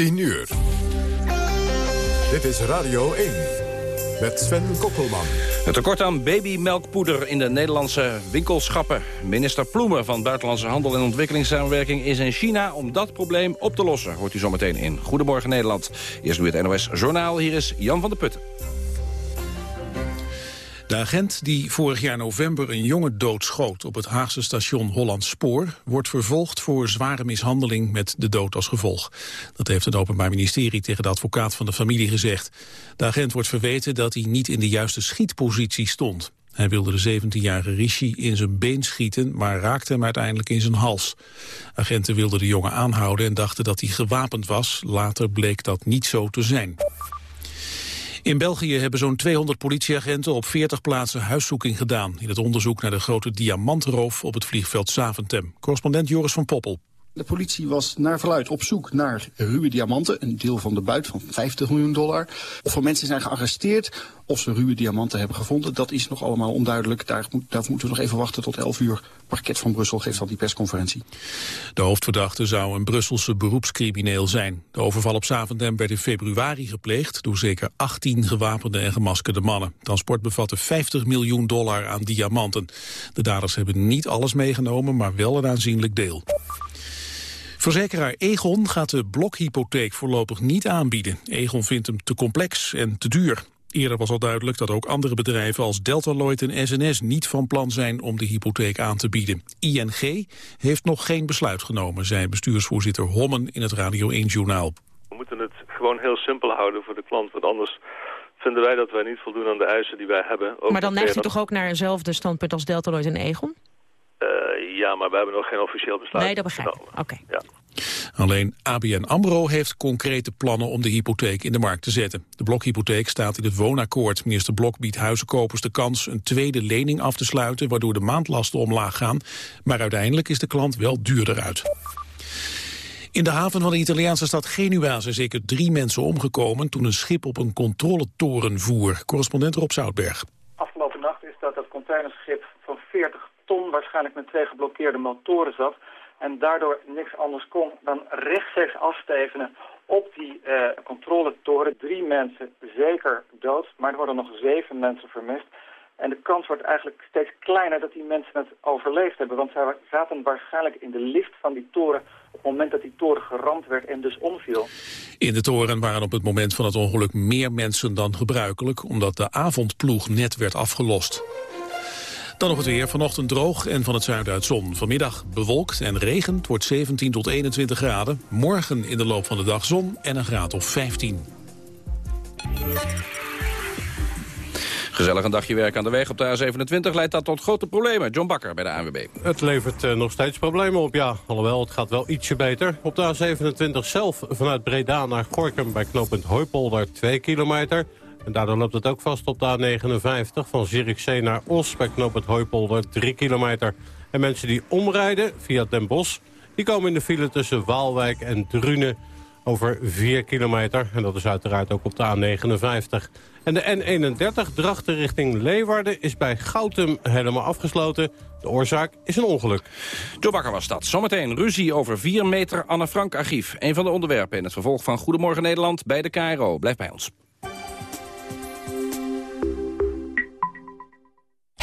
10 uur. Dit is Radio 1 met Sven Kokkelman. Het tekort aan babymelkpoeder in de Nederlandse winkelschappen. Minister Ploemen van Buitenlandse Handel en Ontwikkelingssamenwerking is in China om dat probleem op te lossen. Hoort u zometeen in Goedemorgen Nederland. Eerst nu het NOS Journaal. Hier is Jan van der Putten. De agent die vorig jaar november een jongen doodschoot op het Haagse station Holland Spoor wordt vervolgd voor zware mishandeling met de dood als gevolg. Dat heeft het Openbaar Ministerie tegen de advocaat van de familie gezegd. De agent wordt verweten dat hij niet in de juiste schietpositie stond. Hij wilde de 17-jarige Rishi in zijn been schieten, maar raakte hem uiteindelijk in zijn hals. Agenten wilden de jongen aanhouden en dachten dat hij gewapend was. Later bleek dat niet zo te zijn. In België hebben zo'n 200 politieagenten op 40 plaatsen huiszoeking gedaan... in het onderzoek naar de grote diamantroof op het vliegveld Zaventem. Correspondent Joris van Poppel. De politie was naar verluid op zoek naar ruwe diamanten. Een deel van de buit van 50 miljoen dollar. Of er mensen zijn gearresteerd, of ze ruwe diamanten hebben gevonden. Dat is nog allemaal onduidelijk. Daar, moeten we nog even wachten tot 11 uur. Parket van Brussel geeft al die persconferentie. De hoofdverdachte zou een Brusselse beroepscrimineel zijn. De overval op Zaventem werd in februari gepleegd... door zeker 18 gewapende en gemaskerde mannen. Transport bevatte 50 miljoen dollar aan diamanten. De daders hebben niet alles meegenomen, maar wel een aanzienlijk deel. Verzekeraar Egon gaat de blokhypotheek voorlopig niet aanbieden. Egon vindt hem te complex en te duur. Eerder was al duidelijk dat ook andere bedrijven als Deltaloid en SNS niet van plan zijn om de hypotheek aan te bieden. ING heeft nog geen besluit genomen, zei bestuursvoorzitter Hommen in het Radio 1-journaal. We moeten het gewoon heel simpel houden voor de klant, want anders vinden wij dat wij niet voldoen aan de eisen die wij hebben. maar dan neigt u toch ook naar eenzelfde standpunt als Deltaloid en Egon? Ja, maar we hebben nog geen officieel besluit. Nee, dat begrijp ik. Oké. Ja. Alleen ABN AMRO heeft concrete plannen om de hypotheek in de markt te zetten. De blokhypotheek staat in het woonakkoord. Minister Blok biedt huizenkopers de kans een tweede lening af te sluiten... waardoor de maandlasten omlaag gaan. Maar uiteindelijk is de klant wel duurder uit. In de haven van de Italiaanse stad Genua zijn zeker drie mensen omgekomen... toen een schip op een controletoren voer. Correspondent Rob Zoutberg. Afgelopen nacht is dat het containerschip van 40 ton... waarschijnlijk met twee geblokkeerde motoren zat en daardoor niks anders kon dan rechtstreeks afstevenen op die uh, controletoren. Drie mensen zeker dood, maar er worden nog zeven mensen vermist. En de kans wordt eigenlijk steeds kleiner dat die mensen het overleefd hebben. Want zij zaten waarschijnlijk in de lift van die toren op het moment dat die toren geramd werd en dus omviel. In de toren waren op het moment van het ongeluk meer mensen dan gebruikelijk... omdat de avondploeg net werd afgelost. Dan nog het weer. Vanochtend droog en van het zuiden uit zon. Vanmiddag bewolkt en regent wordt 17 tot 21 graden. Morgen in de loop van de dag zon en een graad of 15. Gezellig een dagje werk aan de weg op de A27 leidt dat tot grote problemen. John Bakker bij de ANWB. Het levert uh, nog steeds problemen op, ja. Alhoewel, het gaat wel ietsje beter. Op de A27 zelf vanuit Breda naar Gorkum bij knooppunt Hooipolder 2 kilometer... En daardoor loopt het ook vast op de A59 van Zierikzee naar Os... bij knoop het Hooipolder 3 kilometer. En mensen die omrijden via Den Bosch... die komen in de file tussen Waalwijk en Drunen over 4 kilometer. En dat is uiteraard ook op de A59. En de N31 Drachten richting Leeuwarden is bij Goutum helemaal afgesloten. De oorzaak is een ongeluk. Joe Bakker was dat. Zometeen ruzie over 4 meter Anne Frank archief. Een van de onderwerpen in het vervolg van Goedemorgen Nederland bij de KRO. Blijf bij ons.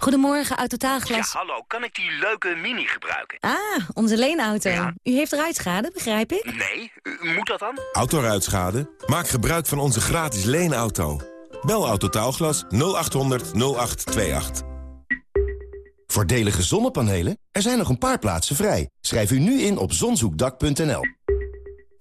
Goedemorgen, Autotaalglas. Ja, hallo. Kan ik die leuke Mini gebruiken? Ah, onze leenauto. U heeft ruitschade, begrijp ik? Nee, moet dat dan? Autoruitschade? Maak gebruik van onze gratis leenauto. Bel Autotaalglas 0800 0828. Voordelige zonnepanelen? Er zijn nog een paar plaatsen vrij. Schrijf u nu in op zonzoekdak.nl.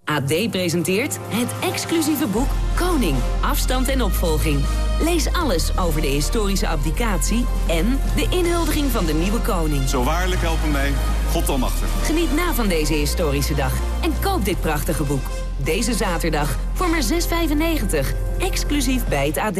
AD presenteert het exclusieve boek Koning, afstand en opvolging. Lees alles over de historische abdicatie en de inhuldiging van de nieuwe koning. Zo waarlijk helpen mij, God almachtig. Geniet na van deze historische dag en koop dit prachtige boek. Deze zaterdag voor maar 6,95. Exclusief bij het AD.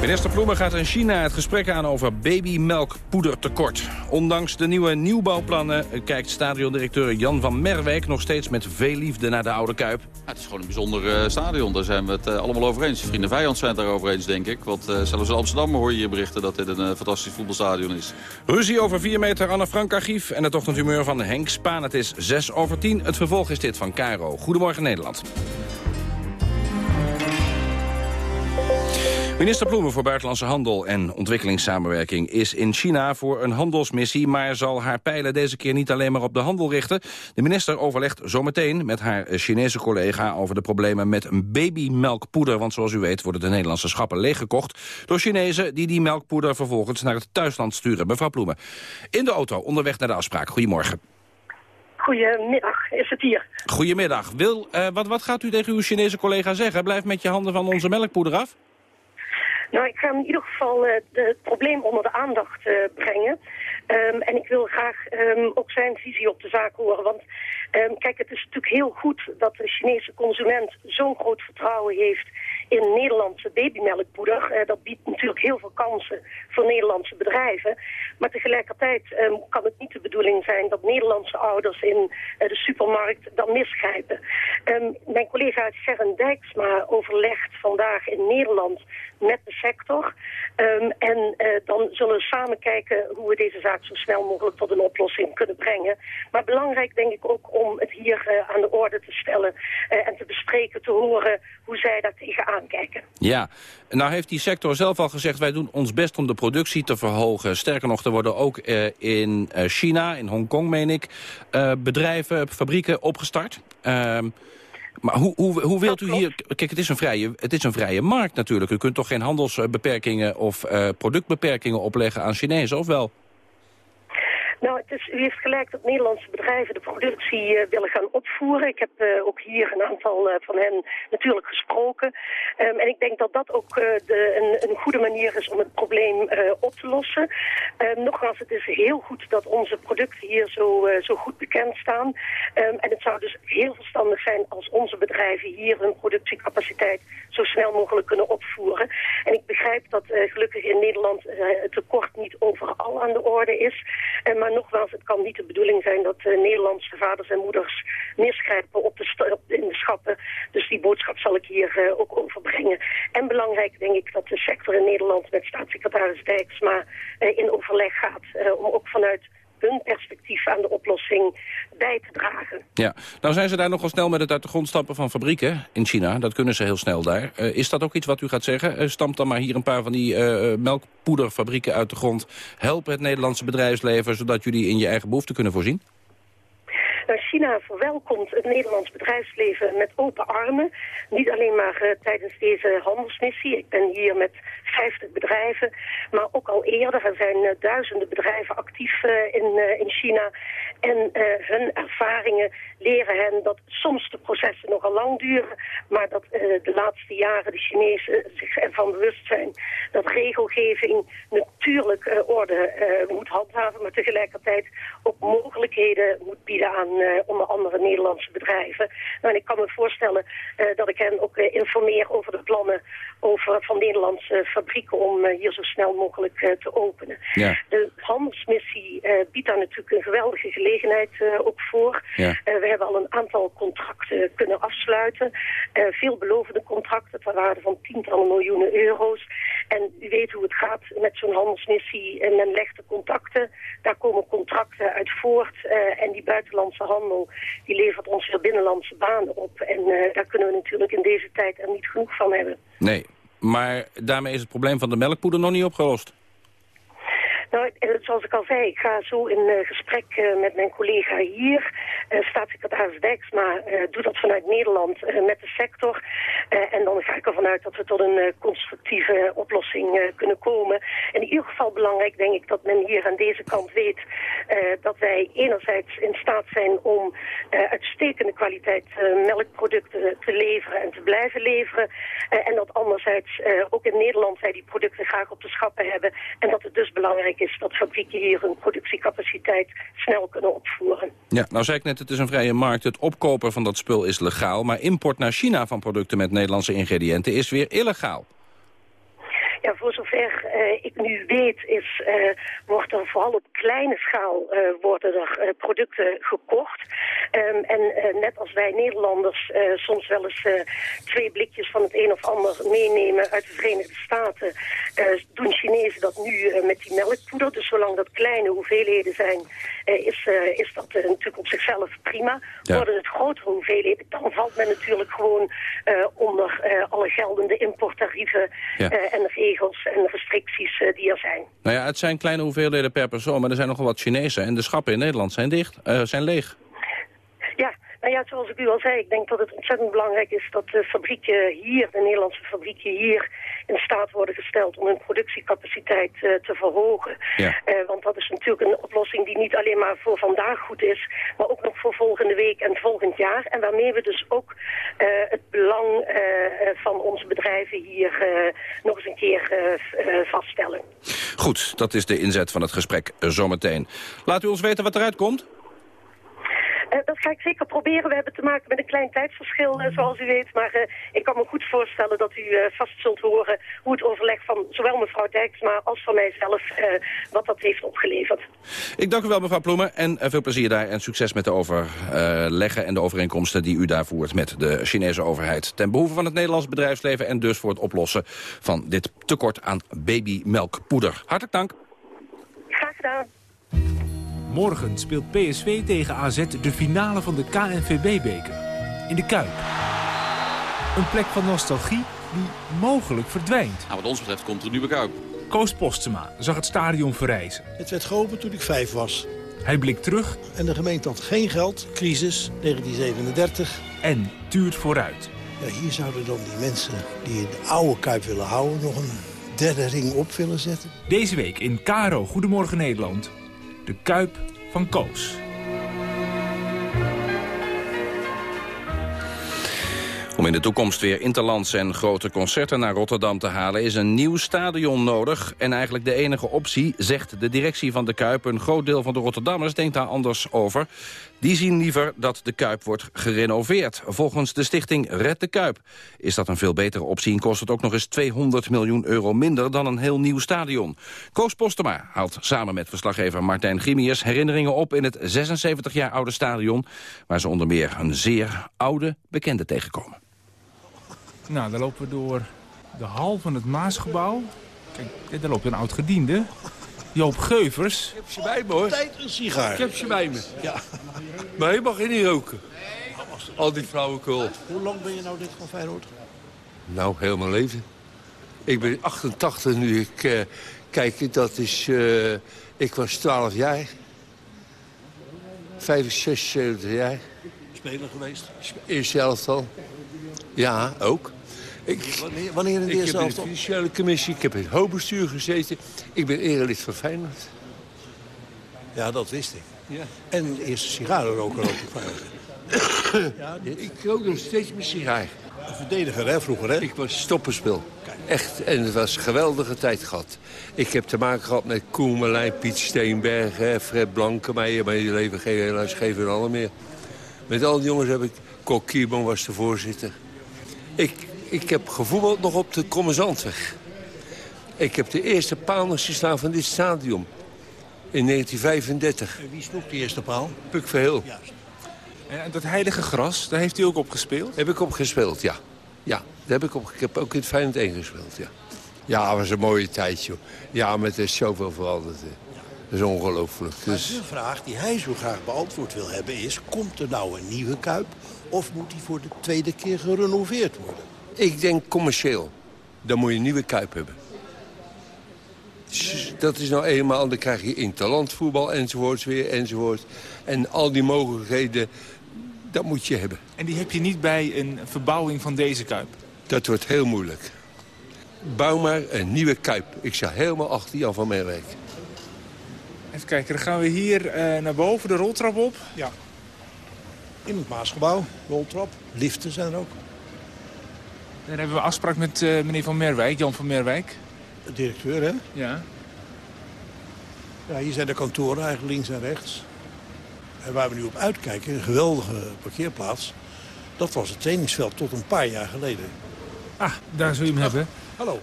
Minister Ploemen gaat in China het gesprek aan over babymelkpoedertekort. Ondanks de nieuwe nieuwbouwplannen kijkt stadiondirecteur Jan van Merwijk... nog steeds met veel liefde naar de Oude Kuip. Ja, het is gewoon een bijzonder eh, stadion, daar zijn we het eh, allemaal over eens. Vrienden vijand zijn het daarover eens, denk ik. Want eh, zelfs in Amsterdam hoor je hier berichten dat dit een fantastisch voetbalstadion is. Ruzie over 4 meter Anne Frank archief en het ochtendhumeur van Henk Spaan. Het is 6 over 10. Het vervolg is dit van Caro. Goedemorgen Nederland. Minister Ploemen voor Buitenlandse Handel en Ontwikkelingssamenwerking is in China voor een handelsmissie, maar zal haar pijlen deze keer niet alleen maar op de handel richten. De minister overlegt zometeen met haar Chinese collega over de problemen met een babymelkpoeder, want zoals u weet worden de Nederlandse schappen leeggekocht door Chinezen die die melkpoeder vervolgens naar het thuisland sturen. Mevrouw Ploemen, in de auto onderweg naar de afspraak. Goedemorgen. Goedemiddag, is het hier. Goedemiddag. Wil, uh, wat, wat gaat u tegen uw Chinese collega zeggen? Blijf met je handen van onze melkpoeder af? Nou, ik ga in ieder geval uh, het probleem onder de aandacht uh, brengen. Um, en ik wil graag um, ook zijn visie op de zaak horen. Want um, kijk, het is natuurlijk heel goed dat de Chinese consument zo'n groot vertrouwen heeft in Nederlandse babymelkpoeder. Uh, dat biedt natuurlijk heel veel kansen voor Nederlandse bedrijven. Maar tegelijkertijd kan het niet de bedoeling zijn dat Nederlandse ouders in de supermarkt dan misgrijpen. Mijn collega Sharon Dijksma overlegt vandaag in Nederland met de sector. Um, en uh, dan zullen we samen kijken hoe we deze zaak zo snel mogelijk tot een oplossing kunnen brengen. Maar belangrijk denk ik ook om het hier uh, aan de orde te stellen uh, en te bespreken, te horen hoe zij daar tegenaan kijken. Ja, nou heeft die sector zelf al gezegd, wij doen ons best om de productie te verhogen. Sterker nog, er worden ook in China, in Hongkong meen ik, bedrijven, fabrieken opgestart. Maar hoe, hoe, hoe wilt u hier... Kijk, het is, een vrije, het is een vrije markt natuurlijk. U kunt toch geen handelsbeperkingen of uh, productbeperkingen opleggen aan Chinezen, of wel? Nou, het is, u heeft gelijk dat Nederlandse bedrijven de productie uh, willen gaan opvoeren. Ik heb uh, ook hier een aantal uh, van hen natuurlijk gesproken. Um, en ik denk dat dat ook de, een, een, goede manier is om het probleem op te lossen. Um, nogmaals, het is heel goed dat onze producten hier zo, zo goed bekend staan. Um, en het zou dus heel verstandig zijn als onze bedrijven hier hun productiecapaciteit zo snel mogelijk kunnen opvoeren. En ik begrijp dat gelukkig in Nederland het tekort niet overal aan de orde is. Maar nogmaals, het kan niet de bedoeling zijn dat uh, Nederlandse vaders en moeders misgrijpen op de op, in de schappen. Dus die boodschap zal ik hier uh, ook overbrengen. En belangrijk denk ik dat de sector in Nederland met staatssecretaris Dijksma uh, in overleg gaat. om ook vanuit hun perspectief aan de oplossing bij te dragen. Ja, nou zijn ze daar nogal snel met het uit de grond stampen van fabrieken in China. Dat kunnen ze heel snel daar. Uh, is dat ook iets wat u gaat zeggen? Uh, stamp dan maar hier een paar van die uh, melkpoederfabrieken uit de grond. Help het Nederlandse bedrijfsleven zodat jullie in je eigen behoeften kunnen voorzien? China verwelkomt het Nederlands bedrijfsleven met open armen. Niet alleen maar uh, tijdens deze handelsmissie. Ik ben hier met 50 bedrijven, maar ook al eerder. Er zijn uh, duizenden bedrijven actief uh, in, in China. En hun ervaringen leren hen dat soms de processen nogal lang duren, maar dat de laatste jaren de Chinezen zich ervan bewust zijn dat regelgeving natuurlijk orde moet handhaven, maar tegelijkertijd ook mogelijkheden moet bieden aan uh, onder andere Nederlandse bedrijven. Nou, en ik kan me voorstellen dat ik hen ook informeer over de plannen over, van Nederlandse fabrieken om hier zo snel mogelijk te openen. Ja. De handelsmissie biedt daar natuurlijk een geweldige gelegenheid ook voor. Ja. we hebben al een aantal contracten kunnen afsluiten. veelbelovende contracten ter waarde van tientallen miljoenen euro's. En u weet hoe het gaat met zo'n handelsmissie. En men legt de contacten daar komen contracten uit voort. Eh, en die buitenlandse handel die levert ons weer binnenlandse banen op. En eh, daar kunnen we natuurlijk in deze tijd er niet genoeg van hebben. Nee, maar daarmee is het probleem van de melkpoeder nog niet opgelost. Nou, eh, zoals ik al zei, ik ga zo in uh, gesprek uh, met mijn collega hier. Uh, staatssecretaris Dijksma doet dat vanuit Nederland met de sector. en dan ga ik ervan uit dat we tot een constructieve oplossing kunnen komen. In ieder geval belangrijk, denk ik, dat men hier aan deze kant weet... dat wij enerzijds in staat zijn om uitstekende kwaliteit melkproducten te leveren en te blijven leveren. en dat anderzijds ook in Nederland wij die producten graag op de schappen hebben. En dat het dus belangrijk is dat fabrieken hier hun productiecapaciteit snel kunnen opvoeren. Ja, nou zei ik net, het is een vrije markt. Het opkopen van dat spul is legaal, maar import naar China van producten met Nederlandse ingrediënten is weer illegaal. Ja, voor zover uh, ik nu weet is, uh, wordt er vooral op kleine schaal uh, worden er producten gekocht. Um, en net als wij Nederlanders soms wel eens twee blikjes van het een of ander meenemen uit de Verenigde Staten, doen Chinezen dat nu met die melkpoeder. Dus zolang dat kleine hoeveelheden zijn, is, is dat natuurlijk op zichzelf prima. Ja. Worden het grotere hoeveelheden, dan valt men natuurlijk gewoon onder alle geldende importtarieven ja. en regels en restricties uh, die er zijn. Nou ja, het zijn kleine hoeveelheden per persoon, maar er zijn nogal wat Chinezen. En de schappen in Nederland zijn, dicht, uh, zijn leeg. Nou ja, zoals ik u al zei, ik denk dat het ontzettend belangrijk is dat de fabrieken hier, de Nederlandse fabrieken hier, in staat worden gesteld om hun productiecapaciteit uh, te verhogen. Ja. Uh, want dat is natuurlijk een oplossing die niet alleen maar voor vandaag goed is, maar ook nog voor volgende week en volgend jaar. En waarmee we dus ook uh, het belang van onze bedrijven hier nog eens een keer vaststellen. Goed, dat is de inzet van het gesprek zometeen. Laat u ons weten wat eruit komt. Uh, dat ga ik zeker proberen. We hebben te maken met een klein tijdsverschil, uh, zoals u weet. Maar uh, ik kan me goed voorstellen dat u vast zult horen hoe het overleg van zowel mevrouw Dijksma als van mijzelf, wat dat heeft opgeleverd. Ik dank u wel, mevrouw Ploemen. En veel plezier daar en succes met de overleggen en de overeenkomsten die u daar voert met de Chinese overheid. Ten behoeve van het Nederlands bedrijfsleven en dus voor het oplossen van dit tekort aan babymelkpoeder. Hartelijk dank. Graag gedaan. Morgen speelt PSV tegen AZ de finale van de KNVB-beker. In de Kuip. Een plek van nostalgie die mogelijk verdwijnt. Nou, wat ons betreft komt er een nieuwe Kuip. Koos Postema zag het stadion verrijzen. Het werd geopend toen ik vijf was. Hij blikt terug. En de gemeente had geen geld. Crisis, 1937. En tuurt vooruit. Ja, hier zouden dan die mensen die de oude Kuip willen houden... nog een derde ring op willen zetten. Deze week in Caro Goedemorgen Nederland de Kuip van Koos. Om in de toekomst weer interlands en grote concerten naar Rotterdam te halen... is een nieuw stadion nodig. En eigenlijk de enige optie, zegt de directie van de Kuip. Een groot deel van de Rotterdammers denkt daar anders over. Die zien liever dat de Kuip wordt gerenoveerd. Volgens de stichting Red de Kuip is dat een veel betere optie... en kost het ook nog eens 200 miljoen euro minder dan een heel nieuw stadion. Koos Postema haalt samen met verslaggever Martijn Grimius... herinneringen op in het 76 jaar oude stadion... waar ze onder meer een zeer oude bekende tegenkomen. Nou, dan lopen we door de hal van het Maasgebouw. Kijk, daar loopt een oud gediende. Joop Geuvers. Ik heb ze bij me, hoor. Tijd een sigaar. Ik heb ze bij me. Ja. Maar je mag niet roken. Al die flauwekul. Hoe lang ben je nou dit van Feyenoord? Nou, heel mijn leven. Ik ben 88 nu. Ik, uh, kijk, dat is... Uh, ik was 12 jaar. 65, 70 jaar. Speler geweest? Eerste elftal. Ja, ook. Ik, wanneer, wanneer in de eerste Ik heb in de financiële commissie, ik heb in het hoofdbestuur gezeten. Ik ben erelid van Feyenoord. Ja, dat wist ik. Ja. En de eerste sigarenroker ook Feyenoord. ja, dit. Ik rook nog steeds mijn sigaar. Een verdediger, hè, vroeger, hè? Ik was stopperspel. Echt, en het was een geweldige tijd gehad. Ik heb te maken gehad met Koen Merlijn, Piet Steenbergen, Fred Blankemeijer... maar die leven geen helaas geen alle meer. Met al die jongens heb ik... Kok Kierman was de voorzitter. Ik, ik heb gevoetbald nog op de Krommezandweg. Ik heb de eerste paal nog gestaan van dit stadion. In 1935. En wie sloeg de eerste paal? Puk Verheel. Juist. En dat heilige gras, daar heeft u ook op gespeeld? Heb ik op gespeeld, ja. Ja, daar heb ik, op, ik heb ook in het Feyenoord 1 gespeeld, ja. Ja, het was een mooie tijd, joh. Ja, met er zoveel veranderd. Dat is ongelooflijk. Maar Dus, de vraag die hij zo graag beantwoord wil hebben is... komt er nou een nieuwe Kuip of moet die voor de tweede keer gerenoveerd worden? Ik denk commercieel. Dan moet je een nieuwe Kuip hebben. Dat is nou eenmaal, dan krijg je interlandvoetbal enzovoorts weer enzovoort. En al die mogelijkheden, dat moet je hebben. En die heb je niet bij een verbouwing van deze Kuip? Dat wordt heel moeilijk. Bouw maar een nieuwe Kuip. Ik sta helemaal achter Jan van Merwijk. Even kijken, dan gaan we hier eh, naar boven, de roltrap op. Ja. In het Maasgebouw, roltrap, liften zijn er ook. Daar hebben we afspraak met eh, meneer Van Merwijk, Jan van Merwijk. De directeur, hè? Ja. Ja, hier zijn de kantoren eigenlijk links en rechts. En waar we nu op uitkijken, een geweldige parkeerplaats... dat was het trainingsveld tot een paar jaar geleden. Ah, daar zul je hem hebben. Hallo.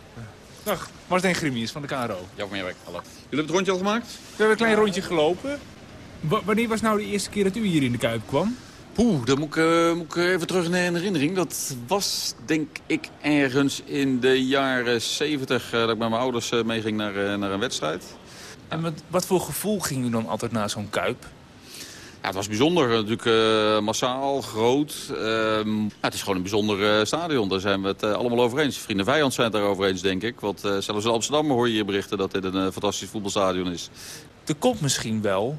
Dag, Martijn Grimius van de KRO. Jan van Meerwijk, hallo. Jullie hebben het rondje al gemaakt? We hebben een klein rondje gelopen. Wa- wanneer was nou de eerste keer dat u hier in de Kuip kwam? Poeh, dan moet ik, eh, moet ik even terug naar een herinnering. Dat was, denk ik, ergens in de jaren 70 dat ik met mijn ouders eh, meeging naar, eh, naar een wedstrijd. En wat, wat voor gevoel ging u dan altijd naar zo'n Kuip? Ja, het was bijzonder. Natuurlijk eh, massaal, groot. Ehm, het is gewoon een bijzonder eh, stadion. Daar zijn we het eh, allemaal over eens. Vrienden vijand zijn het daarover eens, denk ik. Want eh, zelfs in Amsterdam hoor je hier berichten dat dit een eh, fantastisch voetbalstadion is. Er komt misschien wel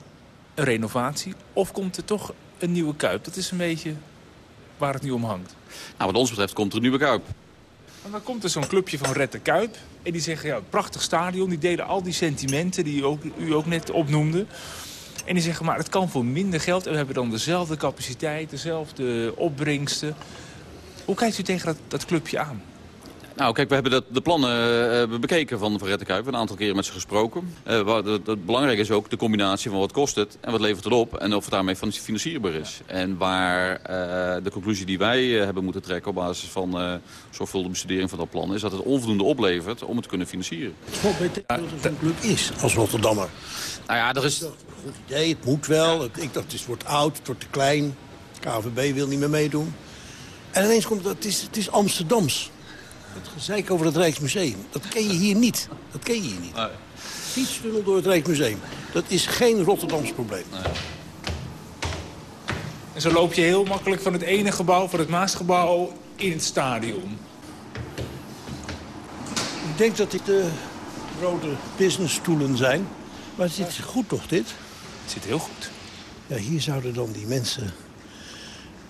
een renovatie of komt er toch een nieuwe Kuip? Dat is een beetje waar het nu om hangt. Nou, wat ons betreft komt er een nieuwe Kuip. En dan komt er zo'n clubje van Red de Kuip. En die zeggen, ja, prachtig stadion. Die delen al die sentimenten die u ook, u ook net opnoemde. En die zeggen, maar het kan voor minder geld. En we hebben dan dezelfde capaciteit, dezelfde opbrengsten. Hoe kijkt u tegen dat, dat clubje aan? Nou, kijk, we hebben dat, de plannen eh, bekeken van Van Rette Kuip. Een aantal keren met ze gesproken. Eh, wat, het, het belangrijke is ook de combinatie van wat kost het en wat levert het op. En of het daarmee fin- financierbaar is. En waar eh, de conclusie die wij eh, hebben moeten trekken op basis van eh zorgvuldige bestudering van dat plan... is dat het onvoldoende oplevert om het te kunnen financieren. Het valt mij tegen dat er zo'n club is als Rotterdammer. Nou ja, er is... Goed idee, het moet wel. Het, ik dacht, het wordt oud, het wordt te klein. KVB wil niet meer meedoen. En ineens komt het, het is, het is Amsterdams. Het gezeik over het Rijksmuseum. Dat ken je hier niet. Dat ken je hier niet. Fietstunnel door het Rijksmuseum. Dat is geen Rotterdams probleem. En zo loop je heel makkelijk van het ene gebouw, van het Maasgebouw, in het stadion. Ik denk dat dit de rode businessstoelen zijn. Maar het zit goed toch, dit? Het zit heel goed. Ja, hier zouden dan die mensen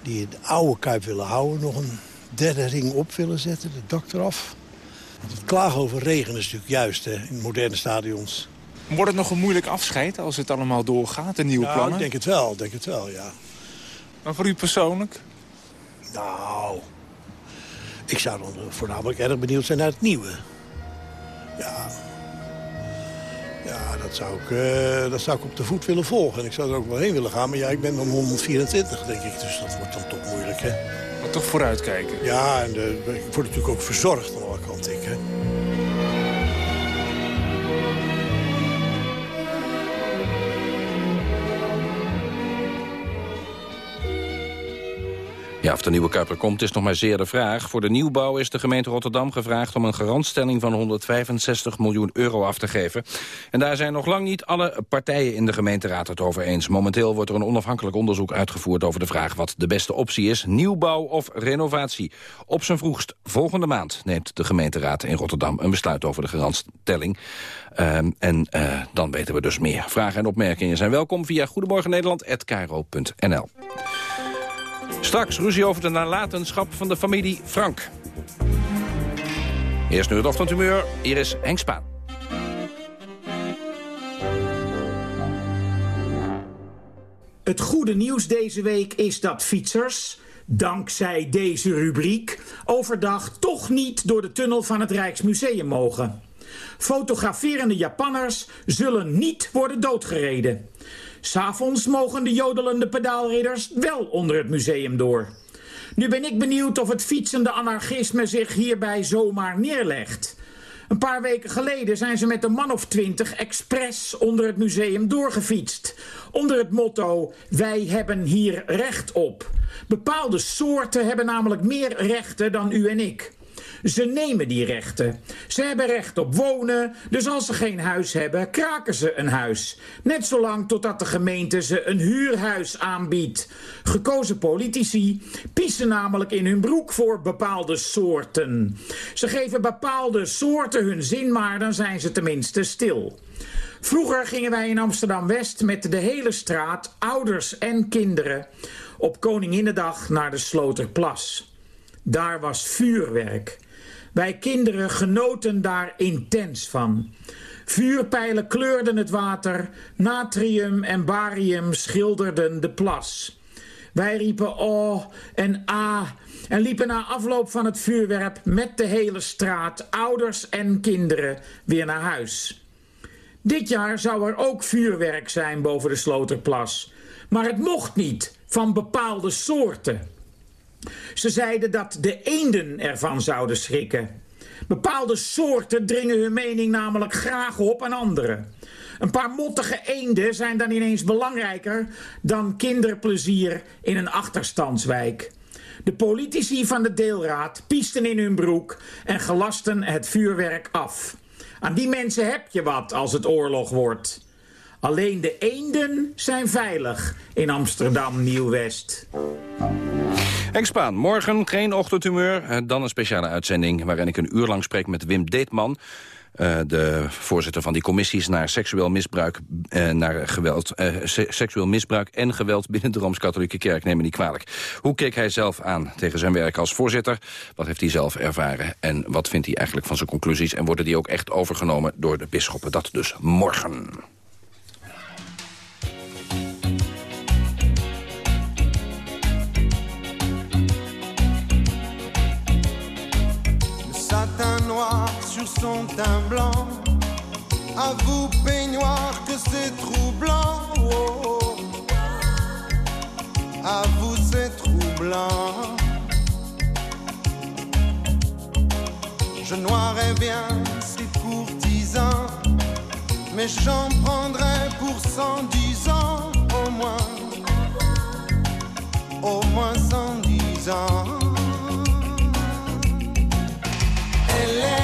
die de oude Kuip willen houden... nog een derde ring op willen zetten, het dak eraf. Want het klagen over regen is natuurlijk juist hè, in moderne stadions. Wordt het nog een moeilijk afscheid als het allemaal doorgaat, de nieuwe Nou, plannen? ik denk het wel, denk het wel, ja. Maar voor u persoonlijk? Nou, ik zou dan voornamelijk erg benieuwd zijn naar het nieuwe. Ja, ja dat, zou ik, eh, dat zou ik op de voet willen volgen. En ik zou er ook wel heen willen gaan. Maar ja, ik ben dan 124, denk ik. Dus dat wordt dan toch moeilijk, hè. Maar toch vooruitkijken. Ja, en de, ik word natuurlijk ook verzorgd aan alle kanten, ik. Ja, of de nieuwe Kuiper komt is nog maar zeer de vraag. Voor de nieuwbouw is de gemeente Rotterdam gevraagd... om een garantstelling van 165 miljoen euro af te geven. En daar zijn nog lang niet alle partijen in de gemeenteraad het over eens. Momenteel wordt er een onafhankelijk onderzoek uitgevoerd over de vraag... wat de beste optie is, nieuwbouw of renovatie. Op zijn vroegst volgende maand neemt de gemeenteraad in Rotterdam... een besluit over de garantstelling. Ehm, en eh, dan weten we dus meer. Vragen en opmerkingen zijn welkom via goedemorgennederland.nl. Straks ruzie over de nalatenschap van de familie Frank. Eerst nu het ochtendhumeur. Hier is Henk Spaan. Het goede nieuws deze week is dat fietsers, dankzij deze rubriek, overdag toch niet door de tunnel van het Rijksmuseum mogen. Fotograferende Japanners zullen niet worden doodgereden. S'avonds mogen de jodelende pedaalridders wel onder het museum door. Nu ben ik benieuwd of het fietsende anarchisme zich hierbij zomaar neerlegt. Een paar weken geleden zijn ze met een man of twintig expres onder het museum doorgefietst. Onder het motto, wij hebben hier recht op. Bepaalde soorten hebben namelijk meer rechten dan u en ik. Ze nemen die rechten. Ze hebben recht op wonen, dus als ze geen huis hebben, kraken ze een huis. Net zolang totdat de gemeente ze een huurhuis aanbiedt. Gekozen politici piezen namelijk in hun broek voor bepaalde soorten. Ze geven bepaalde soorten hun zin, maar dan zijn ze tenminste stil. Vroeger gingen wij in Amsterdam-West met de hele straat, ouders en kinderen, op Koninginnedag naar de Sloterplas. Daar was vuurwerk. Wij kinderen genoten daar intens van. Vuurpijlen kleurden het water, natrium en barium schilderden de plas. Wij riepen oh en ah en liepen na afloop van het vuurwerk met de hele straat, ouders en kinderen, weer naar huis. Dit jaar zou er ook vuurwerk zijn boven de Sloterplas. Maar het mocht niet, van bepaalde soorten. Ze zeiden dat de eenden ervan zouden schrikken. Bepaalde soorten dringen hun mening namelijk graag op aan anderen. Een paar mottige eenden zijn dan ineens belangrijker dan kinderplezier in een achterstandswijk. De politici van de deelraad piesten in hun broek en gelasten het vuurwerk af. Aan die mensen heb je wat als het oorlog wordt. Alleen de eenden zijn veilig in Amsterdam Nieuw-West. Henk Spaan, morgen geen ochtendhumeur. eh, Dan een speciale uitzending waarin ik een uur lang spreek met Wim Deetman. eh, de voorzitter van die commissies naar seksueel misbruik, eh, naar geweld, se- seksueel misbruik en geweld binnen de Rooms-Katholieke Kerk. Neem me niet kwalijk. Hoe keek hij zelf aan tegen zijn werk als voorzitter? Wat heeft hij zelf ervaren? En wat vindt hij eigenlijk van zijn conclusies? En worden die ook echt overgenomen door de bisschoppen? Dat dus morgen. Sur son teint blanc. À vous, peignoir, que c'est troublant. Oh. À vous, c'est troublant. Je noirais bien ces courtisans, mais j'en prendrais pour cent dix ans au moins. Au moins cent dix ans. Hélène, je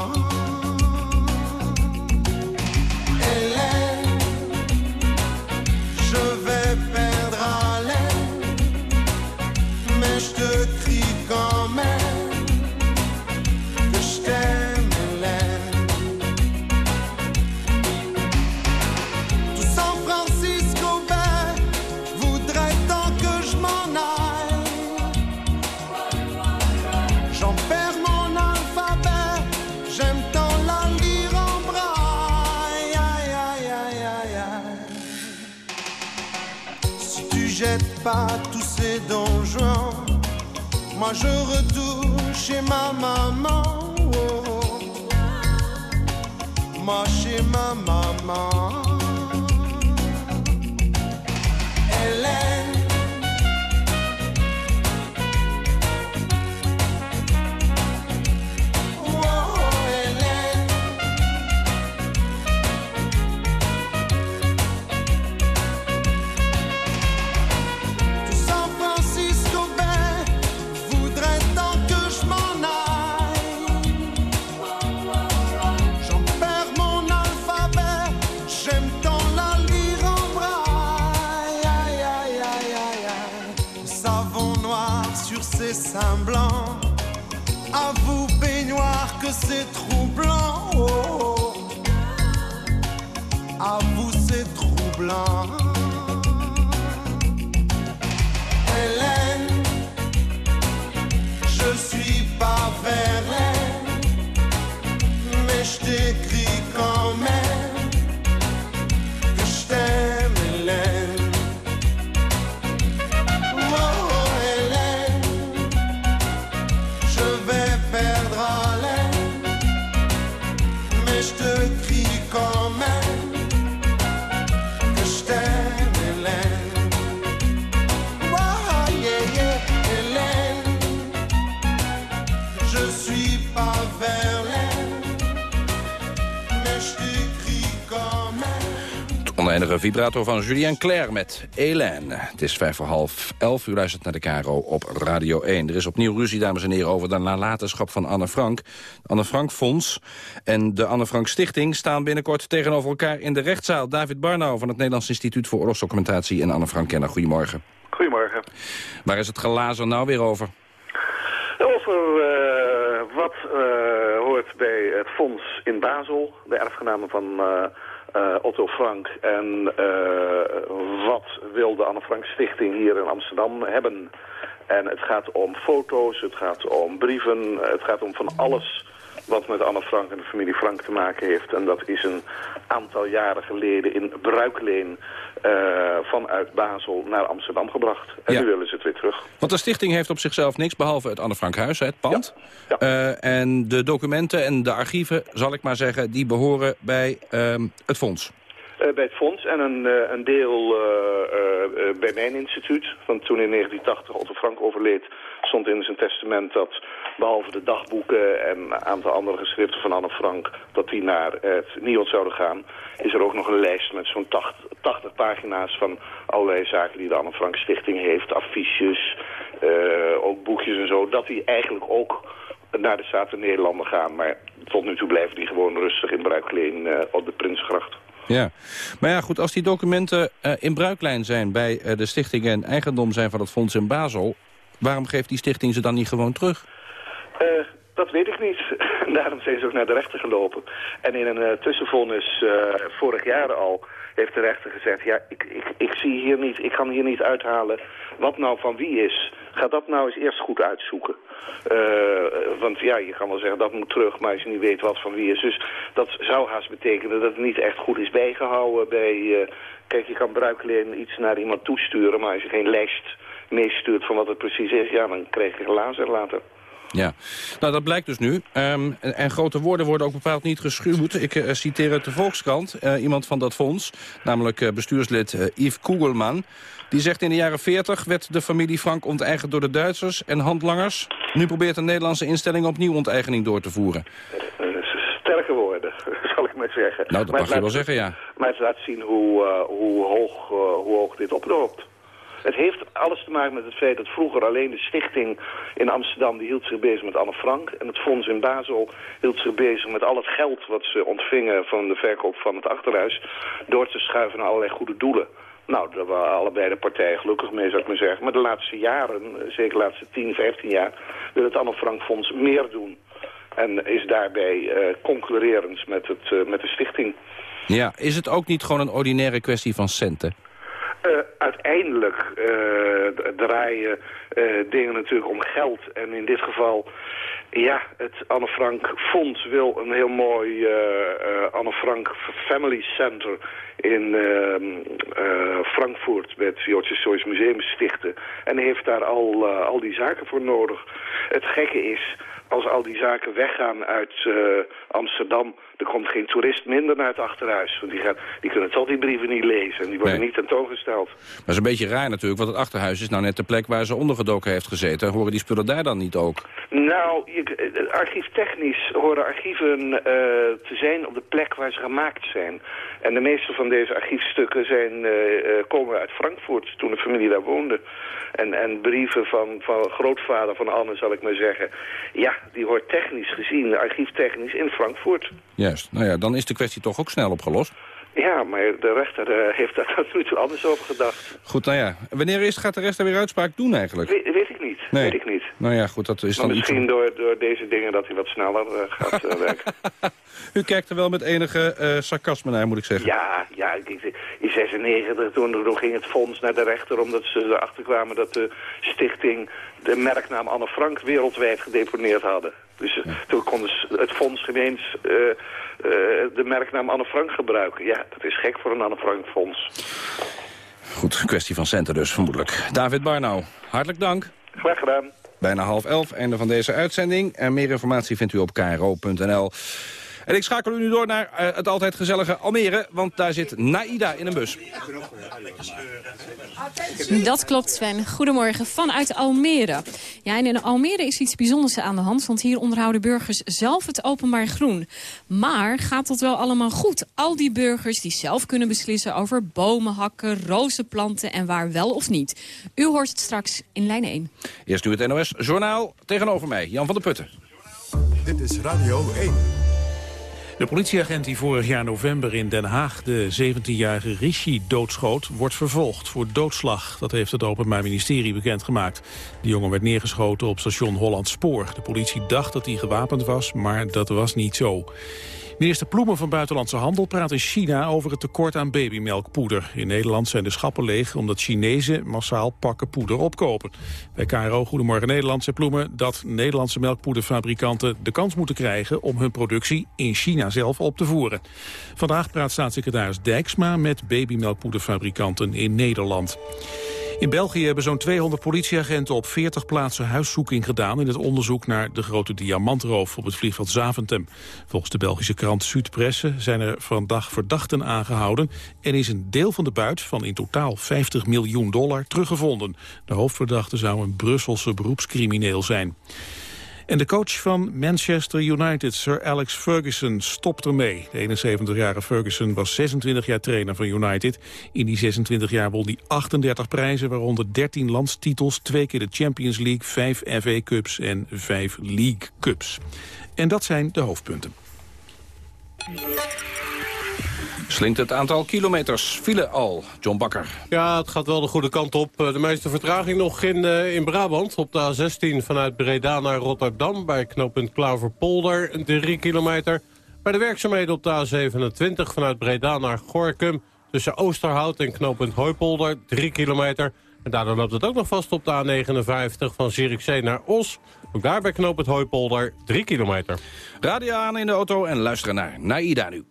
Tous ces donjons, moi je retourne chez ma maman. oh, oh. Moi chez ma maman. blanc. Oneindige vibrator van Julien Clerc met Hélène. Het is vijf voor half elf. U luistert naar de Caro op Radio 1. Er is opnieuw ruzie, dames en heren, over de nalatenschap van Anne Frank. Het Anne Frank Fonds en de Anne Frank Stichting staan binnenkort tegenover elkaar in de rechtszaal. David Barnau van het Nederlands Instituut voor Oorlogsdocumentatie en Anne Frank Kenner. Goedemorgen. Goedemorgen. Waar is het glazen nou weer over? Over eh, wat eh, hoort bij het fonds in Basel, de erfgenamen van eh, eh, Otto Frank. En eh, wat wil de Anne Frank Stichting hier in Amsterdam hebben. En het gaat om foto's, het gaat om brieven, het gaat om van alles wat met Anne Frank en de familie Frank te maken heeft. En dat is een aantal jaren geleden in Bruikleen eh, vanuit Basel naar Amsterdam gebracht. En nu willen ze het weer terug. Want de stichting heeft op zichzelf niks behalve het Anne Frank Huis, het pand. Eh, en de documenten en de archieven, zal ik maar zeggen, die behoren bij ehm, het fonds. Eh, bij het fonds en een, een deel bij mijn instituut. Want toen in 1980 Otto Frank overleed, stond in zijn testament dat behalve de dagboeken en een aantal andere geschriften van Anne Frank, dat die naar het NIOD zouden gaan. Is er ook nog een lijst met zo'n 80, 80 pagina's van allerlei zaken die de Anne Frank Stichting heeft. Affiches, eh, ook boekjes en zo. Dat die eigenlijk ook naar de Staten Nederlanden gaan. Maar tot nu toe blijven die gewoon rustig in Bruikleen eh, op de Prinsgracht. Ja, maar ja, goed, als die documenten eh, in bruiklijn zijn bij de stichting en eigendom zijn van het fonds in Basel, waarom geeft die stichting ze dan niet gewoon terug? Eh, dat weet ik niet. Daarom zijn ze ook naar de rechter gelopen. En in een eh, tussenvonnis eh, vorig jaar al heeft de rechter gezegd... ja, ik, ik, ik zie hier niet, ik kan hier niet uithalen wat nou van wie is. Ga dat nou eens eerst goed uitzoeken. Want ja, je kan wel zeggen dat moet terug, maar als je niet weet wat van wie is. Dus dat zou haast betekenen dat het niet echt goed is bijgehouden bij... kijk, je kan bruikleen iets naar iemand toesturen, maar als je geen lijst meestuurt van wat het precies is... ja, dan krijg je glazen later. Ja, nou dat blijkt dus nu. Ehm, en, en grote woorden worden ook bepaald niet geschuwd. Ik eh, citeer uit de Volkskrant, eh, iemand van dat fonds, namelijk eh, bestuurslid Yves Kugelman. Die zegt in de jaren 40 werd de familie Frank onteigend door de Duitsers en handlangers. Nu probeert de Nederlandse instelling opnieuw onteigening door te voeren. Sterke woorden, zal ik maar zeggen. Nou, dat Maar mag je wel zeggen, ja. Maar het laat zien hoe, hoe, hoog, hoe hoog dit oploopt. Het heeft alles te maken met het feit dat vroeger alleen de stichting in Amsterdam... die hield zich bezig met Anne Frank. En het fonds in Basel hield zich bezig met al het geld... wat ze ontvingen van de verkoop van het achterhuis... door te schuiven naar allerlei goede doelen. Nou, daar waren allebei de partijen gelukkig mee, zou ik maar zeggen. Maar de laatste jaren, zeker de laatste 10, 15 jaar... wil het Anne Frank Fonds meer doen. En is daarbij eh, concurrerend met, het, eh, met de stichting. Ja, is het ook niet gewoon een ordinaire kwestie van centen? Uiteindelijk eh, draaien dingen natuurlijk om geld. En in dit geval, ja, het Anne Frank Fonds wil een heel mooi eh, eh, Anne Frank Family Center in ehm, eh, Frankfurt bij het Joodse Historisch Museum stichten. En heeft daar al, eh, al die zaken voor nodig. Het gekke is, als al die zaken weggaan uit eh, Amsterdam... er komt geen toerist minder naar het achterhuis. Want die, gaan, die kunnen toch die brieven niet lezen en die worden Nee. niet tentoongesteld. Dat is een beetje raar natuurlijk, want het achterhuis is nou net de plek waar ze ondergedoken heeft gezeten. Horen die spullen daar dan niet ook? Nou, je, eh, archieftechnisch horen archieven eh, te zijn op de plek waar ze gemaakt zijn. En de meeste van deze archiefstukken zijn, eh, komen uit Frankfurt, toen de familie daar woonde. En, en brieven van, van grootvader van Anne, zal ik maar zeggen. Ja, die hoort technisch gezien, archieftechnisch, in Frankfurt. Juist. Nou ja, dan is de kwestie toch ook snel opgelost. Ja, maar de rechter eh, heeft daar tot nu toe anders over gedacht. Goed, nou ja. Wanneer is, gaat de rest er weer uitspraak doen eigenlijk? We- weet ik niet, Nee. weet ik niet. Nou ja, goed, dat is Maar dan iets... misschien door, door deze dingen dat hij wat sneller eh, gaat eh, werken. U kijkt er wel met enige sarcasme naar, moet ik zeggen. Ja, ja in 96 toen, toen ging het fonds naar de rechter... omdat ze erachter kwamen dat de stichting de merknaam Anne Frank wereldwijd gedeponeerd hadden. Dus eh, toen kon het fonds ineens eh, de merknaam Anne Frank gebruiken. Ja, dat is gek voor een Anne Frank fonds. Goed, kwestie van centen dus, vermoedelijk. David Barnau, hartelijk dank. Graag gedaan. Bijna half elf, einde van deze uitzending. En meer informatie vindt u op kro.nl. En ik schakel u nu door naar eh, het altijd gezellige Almere, want daar zit Naida in een bus. Dat klopt, Sven. Goedemorgen vanuit Almere. Ja, en in Almere is iets bijzonders aan de hand... want hier onderhouden burgers zelf het openbaar groen. Maar gaat dat wel allemaal goed? Al die burgers die zelf kunnen beslissen over bomen hakken, rozen planten... en waar wel of niet. U hoort het straks in lijn 1. Eerst nu het NOS Journaal tegenover mij, Jan van der Putten. Dit is Radio 1. De politieagent die vorig jaar november in Den Haag de 17-jarige Rishi doodschoot... wordt vervolgd voor doodslag. Dat heeft het Openbaar Ministerie bekendgemaakt. De jongen werd neergeschoten op station Holland Spoor. De politie dacht dat hij gewapend was, maar dat was niet zo. Minister Ploemen van Buitenlandse Handel praat in China over het tekort aan babymelkpoeder. In Nederland zijn de schappen leeg omdat Chinezen massaal pakken poeder opkopen. Bij KRO Goedemorgen Nederland zei Ploemen dat Nederlandse melkpoederfabrikanten de kans moeten krijgen om hun productie in China zelf op te voeren. Vandaag praat staatssecretaris Dijksma met babymelkpoederfabrikanten in Nederland. In België hebben zo'n 200 politieagenten op 40 plaatsen huiszoeking gedaan... in het onderzoek naar de grote diamantroof op het vliegveld Zaventem. Volgens de Belgische krant Zuidpresse zijn er vandaag verdachten aangehouden... en is een deel van de buit van in totaal 50 miljoen dollar teruggevonden. De hoofdverdachte zou een Brusselse beroepscrimineel zijn. En de coach van Manchester United, Sir Alex Ferguson, stopt ermee. De 71-jarige Ferguson was 26 jaar trainer van United. In die 26 jaar won hij 38 prijzen, waaronder 13 landstitels... twee keer de Champions League, 5 FA Cups en 5 League Cups. En dat zijn de hoofdpunten. Slinkt het aantal kilometers file al, John Bakker. Ja, het gaat wel de goede kant op. Eh, De meeste vertraging nog in, uh, in Brabant. Op de A16 vanuit Breda naar Rotterdam... bij knooppunt Klaverpolder, 3 kilometer. Bij de werkzaamheden op de A27 vanuit Breda naar Gorkum... tussen Oosterhout en knooppunt Hooipolder, 3 kilometer. En daardoor loopt het ook nog vast op de A59 van Zierikzee naar Os... Ook daar bij knooppunt Hooipolder, 3 kilometer. Radio aan in de auto en luisteren naar Naida nu.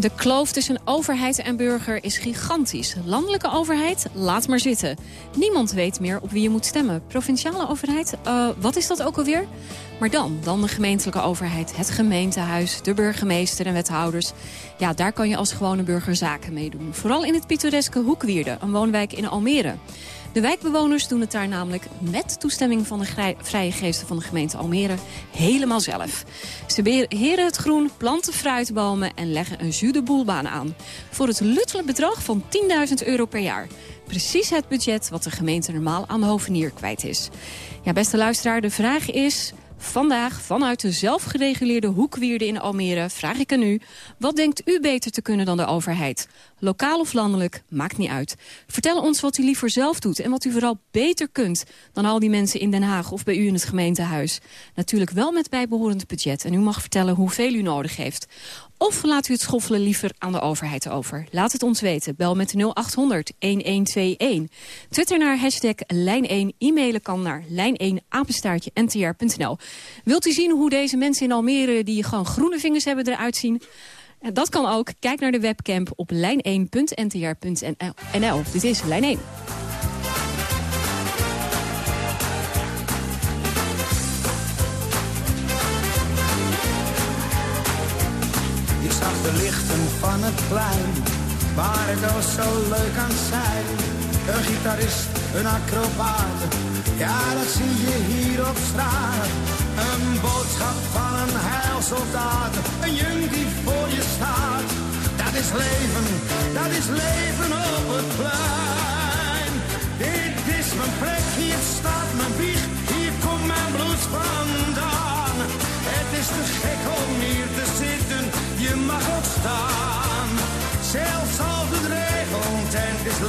De kloof tussen overheid en burger is gigantisch. Landelijke overheid, laat maar zitten. Niemand weet meer op wie je moet stemmen. Provinciale overheid, uh, wat is dat ook alweer? Maar dan, dan de gemeentelijke overheid, het gemeentehuis, de burgemeester en wethouders. Ja, daar kan je als gewone burger zaken mee doen. Vooral in het pittoreske Hoekwierde, een woonwijk in Almere. De wijkbewoners doen het daar namelijk met toestemming van de vrije geesten van de gemeente Almere helemaal zelf. Ze beheren het groen, planten fruitbomen en leggen een jus de boelbaan aan. Voor het luttele bedrag van 10.000 euro per jaar. Precies het budget wat de gemeente normaal aan de hovenier kwijt is. Ja, beste luisteraar, de vraag is... Vandaag, vanuit de zelfgereguleerde hoekwierde in Almere, vraag ik aan u... wat denkt u beter te kunnen dan de overheid? Lokaal of landelijk, maakt niet uit. Vertel ons wat u liever zelf doet en wat u vooral beter kunt... dan al die mensen in Den Haag of bij u in het gemeentehuis. Natuurlijk wel met bijbehorend budget. En u mag vertellen hoeveel u nodig heeft. Of laat u het schoffelen liever aan de overheid over? Laat het ons weten. Bel met 0800 1121. Twitter naar hashtag lijn1. E-mailen kan naar lijn1 apenstaartje ntr.nl. Wilt u zien hoe deze mensen in Almere... die gewoon groene vingers hebben eruit zien... Dat kan ook. Kijk naar de webcam op lijn1.ntr.nl. Dit is Lijn 1. De lichten van het plein, waar het al zo leuk aan zijn. Een gitarist, een acrobaat, ja dat zie je hier op straat. Een boodschap van een heilsoldaat, een jong die voor je staat. Dat is leven, dat is leven op het plein. Dit is mijn plek, hier staat mijn wieg, hier komt mijn bloed vandaan. Het is te staan. Zelfs als het regent en het is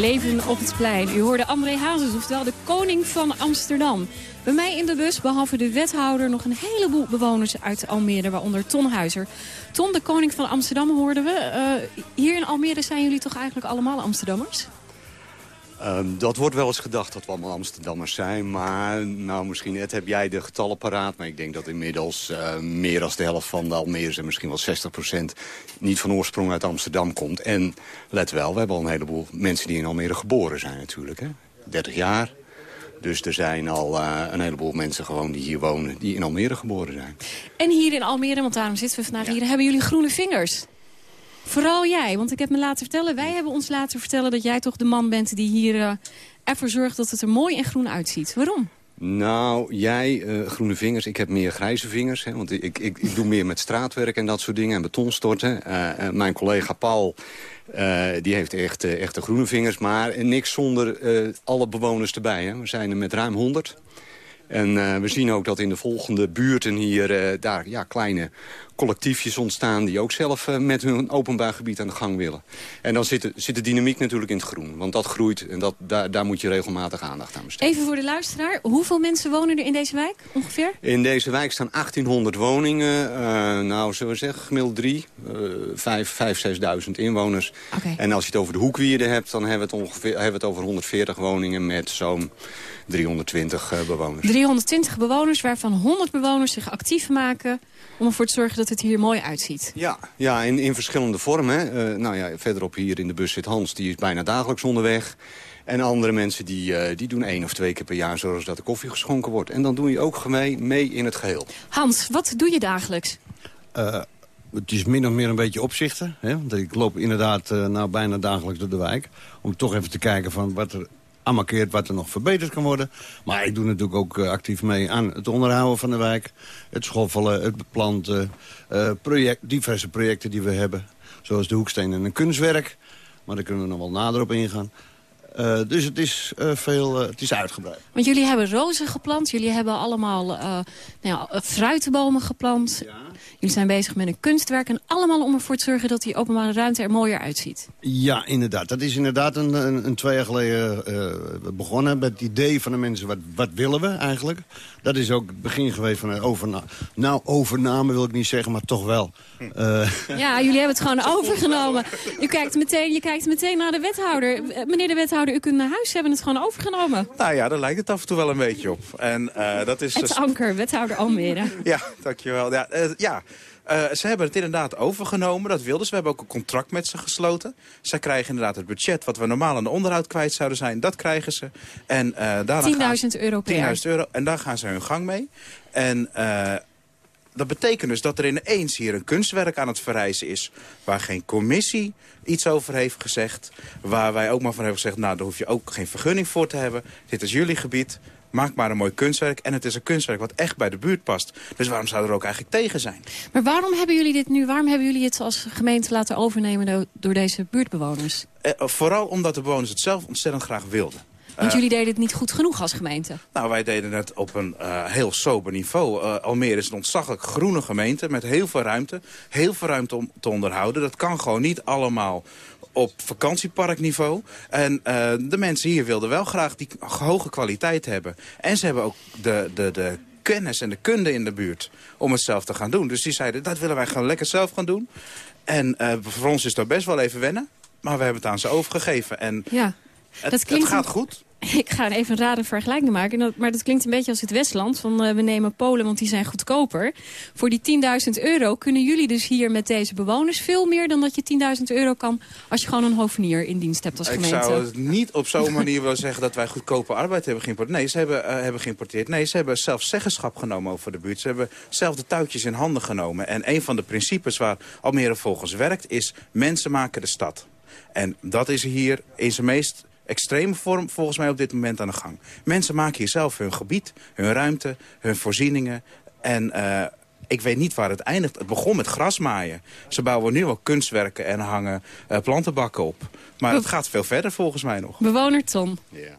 Leven op het plein. U hoorde André Hazes, oftewel de koning van Amsterdam. Bij mij in de bus, behalve de wethouder, nog een heleboel bewoners uit Almere, waaronder Ton Huizer. Ton, de koning van Amsterdam, hoorden we. Eh, hier in Almere zijn jullie toch eigenlijk allemaal Amsterdammers? Ehm, dat wordt wel eens gedacht dat we allemaal Amsterdammers zijn. Maar nou, misschien net heb jij de getallen paraat. Maar ik denk dat inmiddels uh, meer dan de helft van de Almeers... en misschien wel 60% niet van oorsprong uit Amsterdam komt. En let wel, we hebben al een heleboel mensen die in Almere geboren zijn natuurlijk. Hè? 30 jaar. Dus er zijn al uh, een heleboel mensen gewoon die hier wonen... die in Almere geboren zijn. En hier in Almere, want daarom zitten we vandaag hier... hebben jullie groene vingers. Vooral jij, want ik heb me laten vertellen... wij hebben ons laten vertellen dat jij toch de man bent die hier uh, ervoor zorgt... dat het er mooi en groen uitziet. Waarom? Nou, jij, uh, groene vingers, ik heb meer grijze vingers. Hè, want ik, ik, ik doe meer met straatwerk en dat soort dingen en betonstorten. Uh, mijn collega Paul, die heeft echt, echt de groene vingers. Maar niks zonder alle bewoners erbij. Hè. We zijn er met ruim 100. En we zien ook dat in de volgende buurten hier daar ja, kleine collectiefjes ontstaan... die ook zelf uh, met hun openbaar gebied aan de gang willen. En dan zit de, zit de dynamiek natuurlijk in het groen. Want dat groeit en dat, daar, daar moet je regelmatig aandacht aan besteden. Even voor de luisteraar. Hoeveel mensen wonen er in deze wijk ongeveer? In deze wijk staan 1800 woningen. Nou, zullen we zeggen, gemiddeld drie. Vijf, 5.000, 6.000 inwoners. Okay. En als je het over de hoekwierde hebt... dan hebben we het, ongeveer, hebben we het over 140 woningen met zo'n 320 bewoners. 320 bewoners, waarvan 100 bewoners zich actief maken om ervoor te zorgen dat het hier mooi uitziet. Ja, ja in, in verschillende vormen. Uh, nou ja, verderop hier in de bus zit Hans, die is bijna dagelijks onderweg. En andere mensen die, uh, die doen één of twee keer per jaar zorgen dat de koffie geschonken wordt. En dan doe je ook mee, mee in het geheel. Hans, wat doe je dagelijks? Uh, het is min of meer een beetje opzichten. Hè? Want ik loop inderdaad nou, bijna dagelijks door de wijk. Om toch even te kijken van wat er amarkeert wat er nog verbeterd kan worden. Maar ik doe natuurlijk ook uh, actief mee aan het onderhouden van de wijk. Het schoffelen, het beplanten, uh, project, diverse projecten die we hebben. Zoals de hoeksteen en een kunstwerk. Maar daar kunnen we nog wel nader op ingaan. Uh, dus het is, veel, het is uitgebreid. Want jullie hebben rozen geplant. Jullie hebben allemaal nou ja, fruitenbomen geplant. Ja. Jullie zijn bezig met een kunstwerk. En allemaal om ervoor te zorgen dat die openbare ruimte er mooier uitziet. Ja, inderdaad. Dat is inderdaad een, een, twee jaar geleden uh, begonnen. Met het idee van de mensen, wat, wat willen we eigenlijk? Dat is ook het begin geweest van een overname. Nou, overname wil ik niet zeggen, maar toch wel. Uh... Ja, jullie hebben het gewoon overgenomen. U kijkt meteen, je kijkt meteen naar de wethouder. Meneer de wethouder, u kunt naar huis, hebben het gewoon overgenomen. Nou ja, daar lijkt het af en toe wel een beetje op. En, uh, dat is, het anker, wethouder Almere. ja, dankjewel. Ja, uh, ja. Uh, ze hebben het inderdaad overgenomen, dat wilden ze. We hebben ook een contract met ze gesloten. Zij krijgen inderdaad het budget wat we normaal aan de onderhoud kwijt zouden zijn. Dat krijgen ze. En, uh, 10.000 euro per 10.000 euro. En daar gaan ze hun gang mee. En uh, dat betekent dus dat er ineens hier een kunstwerk aan het verrijzen is... waar geen commissie iets over heeft gezegd. Waar wij ook maar van hebben gezegd... nou, daar hoef je ook geen vergunning voor te hebben. Dit is jullie gebied maak maar een mooi kunstwerk. En het is een kunstwerk wat echt bij de buurt past. Dus waarom zouden we er ook eigenlijk tegen zijn? Maar waarom hebben jullie dit nu, waarom hebben jullie het als gemeente laten overnemen door deze buurtbewoners? Eh, vooral omdat de bewoners het zelf ontzettend graag wilden. Want jullie deden het niet goed genoeg als gemeente? Nou, wij deden het op een uh, heel sober niveau. Uh, Almere is een ontzaglijk groene gemeente met heel veel ruimte. Heel veel ruimte om te onderhouden. Dat kan gewoon niet allemaal op vakantieparkniveau. En uh, de mensen hier wilden wel graag die hoge kwaliteit hebben. En ze hebben ook de, de, de kennis en de kunde in de buurt om het zelf te gaan doen. Dus die zeiden, dat willen wij gewoon lekker zelf gaan doen. En uh, voor ons is dat best wel even wennen. Maar we hebben het aan ze overgegeven. En ja, het, dat klinkt het gaat goed. Ik ga even een rare vergelijking maken. Maar dat klinkt een beetje als het Westland. Van, uh, we nemen Polen, want die zijn goedkoper. Voor die 10.000 euro kunnen jullie dus hier met deze bewoners... veel meer dan dat je 10.000 euro kan... als je gewoon een hovenier in dienst hebt als gemeente. Ik zou het niet op zo'n manier willen zeggen... dat wij goedkope arbeid hebben geïmporteerd. Nee, ze hebben, uh, hebben geïmporteerd. Nee, ze hebben zelf zeggenschap genomen over de buurt. Ze hebben zelf de touwtjes in handen genomen. En een van de principes waar Almere volgens werkt... is mensen maken de stad. En dat is hier in zijn meest extreme vorm volgens mij op dit moment aan de gang. Mensen maken hier zelf hun gebied, hun ruimte, hun voorzieningen. En uh, ik weet niet waar het eindigt. Het begon met grasmaaien. Ze bouwen nu al kunstwerken en hangen uh, plantenbakken op. Maar het gaat veel verder volgens mij nog. Bewoner Ton. Ja.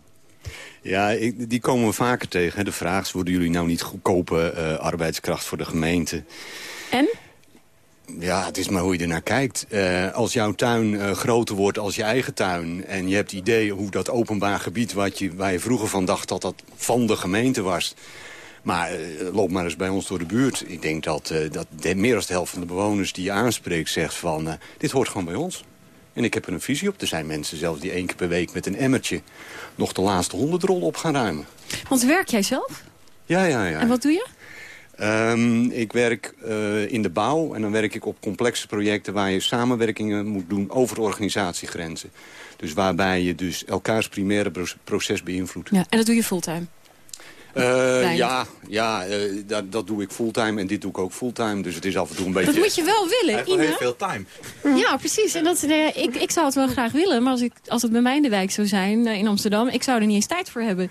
Ja, ik, die komen we vaker tegen. Hè. De vraag is, worden jullie nou niet goedkope uh, arbeidskracht voor de gemeente? En? Ja, het is maar hoe je ernaar kijkt. Eh, als jouw tuin eh, groter wordt als je eigen tuin... en je hebt idee hoe dat openbaar gebied... Wat je, waar je vroeger van dacht dat dat van de gemeente was... Maar eh, loop maar eens bij ons door de buurt. Ik denk dat, dat de, meer dan de helft van de bewoners die je aanspreekt zegt van... dit hoort gewoon bij ons. En ik heb er een visie op. Er zijn mensen zelfs die één keer per week met een emmertje... nog de laatste honderdrol op gaan ruimen. Want werk jij zelf? Ja, ja, ja. En wat doe je? Ehm, ik werk eh, in de bouw en dan werk ik op complexe projecten... waar je samenwerkingen moet doen over organisatiegrenzen. Dus waarbij je dus elkaars primaire pro- proces beïnvloedt. Ja, en dat doe je fulltime? Eh, ja, ja eh, dat, dat doe ik fulltime en dit doe ik ook fulltime. Dus het is af en toe een beetje... Dat moet je wel willen, Ina. veel time. Ja, precies. En dat, nee, ik, ik zou het wel graag willen, maar als, ik, als het bij mij in de wijk zou zijn, in Amsterdam, ik zou er niet eens tijd voor hebben.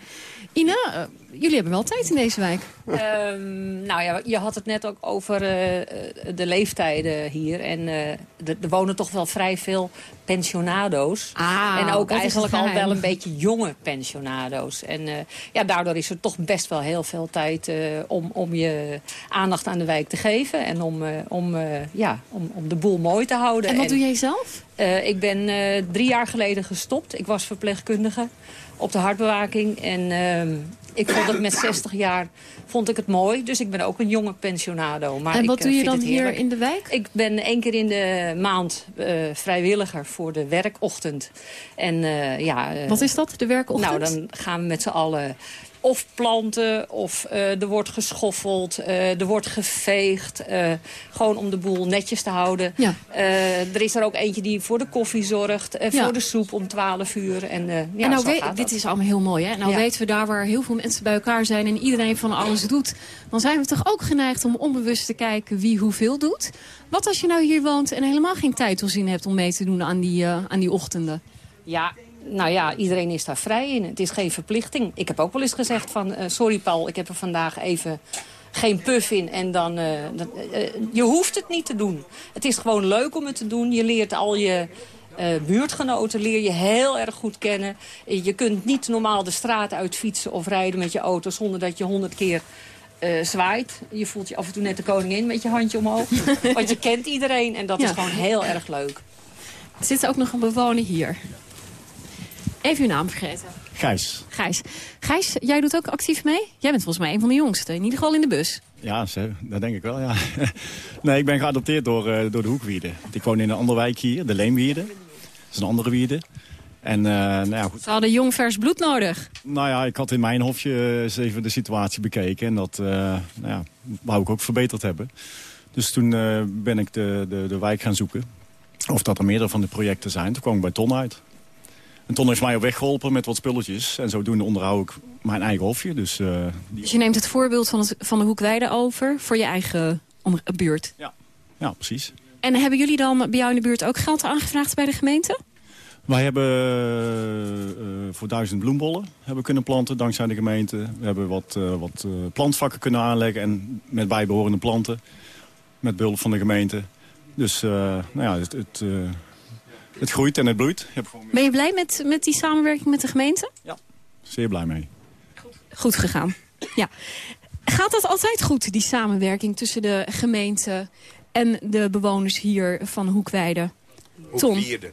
Ina, eh, jullie hebben wel tijd in deze wijk. Ehm, nou ja, je had het net ook over eh, eh, de leeftijden hier. En eh, er- wonen toch wel vrij veel pensionado's. Ah, en ook eigenlijk al wel een beetje jonge pensionado's. En ja, daardoor is er toch best wel heel veel tijd om, om je aandacht aan de wijk te geven. En om, om, ja, om, om de boel mooi te houden. En wat doe jij zelf? Ik ben drie jaar geleden gestopt. Ik was verpleegkundige op de hartbewaking. En ehm, ik vond het met 60 jaar vond ik het mooi. Dus ik ben ook een jonge pensionado. Maar en wat ik, doe eh, je dan hier in de wijk? Ik ben één keer in de maand eh, vrijwilliger voor de werkochtend. En eh, ja... eh, Wat is dat, de werkochtend? Nou, dan gaan we met z'n allen of planten, of eh, er wordt geschoffeld, eh, er wordt geveegd. eh, gewoon om de boel netjes te houden. Ja. Eh, er is er ook eentje die voor de koffie zorgt, eh, Ja. voor de soep om 12 uur. En, eh, ja, en nou zo weet- gaat dit dat. is allemaal heel mooi, hè? Nou Ja. weten we daar waar heel veel mensen bij elkaar zijn en iedereen van alles doet. Dan zijn we toch ook geneigd om onbewust te kijken wie hoeveel doet. Wat als je nou hier woont en helemaal geen tijd of zin hebt om mee te doen aan die, aan die ochtenden? Ja, nou ja, iedereen is daar vrij in. Het is geen verplichting. Ik heb ook wel eens gezegd van... eh, sorry Paul, ik heb er vandaag even geen puff in. En dan, eh, dat- eh, je hoeft het niet te doen. Het is gewoon leuk om het te doen. Je leert al je buurtgenoten leer je heel erg goed kennen. Je kunt niet normaal de straat uit fietsen of rijden met je auto... zonder dat je honderd keer zwaait. Je voelt je af en toe net de koningin met je handje omhoog. Want je kent iedereen en dat Ja. is gewoon heel erg leuk. Er zit ook nog een bewoner hier. Even uw naam vergeten. Gijs. Gijs. Gijs, jij doet ook actief mee? Jij bent volgens mij een van de jongsten. In ieder geval in de bus. Ja, dat denk ik wel, ja. nee, ik ben geadopteerd door, eh, door de Hoekwierde. Ik woon in een andere wijk hier, de Leemwierde. Dat is een andere wierde. En eh, nou ja, goed. Ze hadden jong vers bloed nodig. Nou ja, ik had in mijn hofje eens even de situatie bekeken. En dat eh, nou ja, wou ik ook verbeterd hebben. Dus toen eh, ben ik de, de, de wijk gaan zoeken. Of dat er meerdere van de projecten zijn. Toen kwam ik bij Ton uit. En Ton heeft mij op weg geholpen met wat spulletjes. En zodoende onderhoud ik mijn eigen hofje. Dus eh. Dus je neemt het voorbeeld van, het, van de Hoekweide over voor je eigen om, buurt. Ja, precies. En hebben jullie dan bij jou in de buurt ook geld aangevraagd bij de gemeente? Wij hebben eh, voor duizend bloembollen hebben kunnen planten dankzij de gemeente. We hebben wat, eh, wat eh, plantvakken kunnen aanleggen en met bijbehorende planten. Met behulp van de gemeente. Dus eh, nou ja, het, het, eh, het groeit en het bloeit. Ik heb gewoon Ben je blij met, met die samenwerking met de gemeente? zeer blij mee. Goed gegaan. Ja. Gaat dat altijd goed, die samenwerking tussen de gemeente en de bewoners hier van Hoekweide? Ton. Hoekwierde.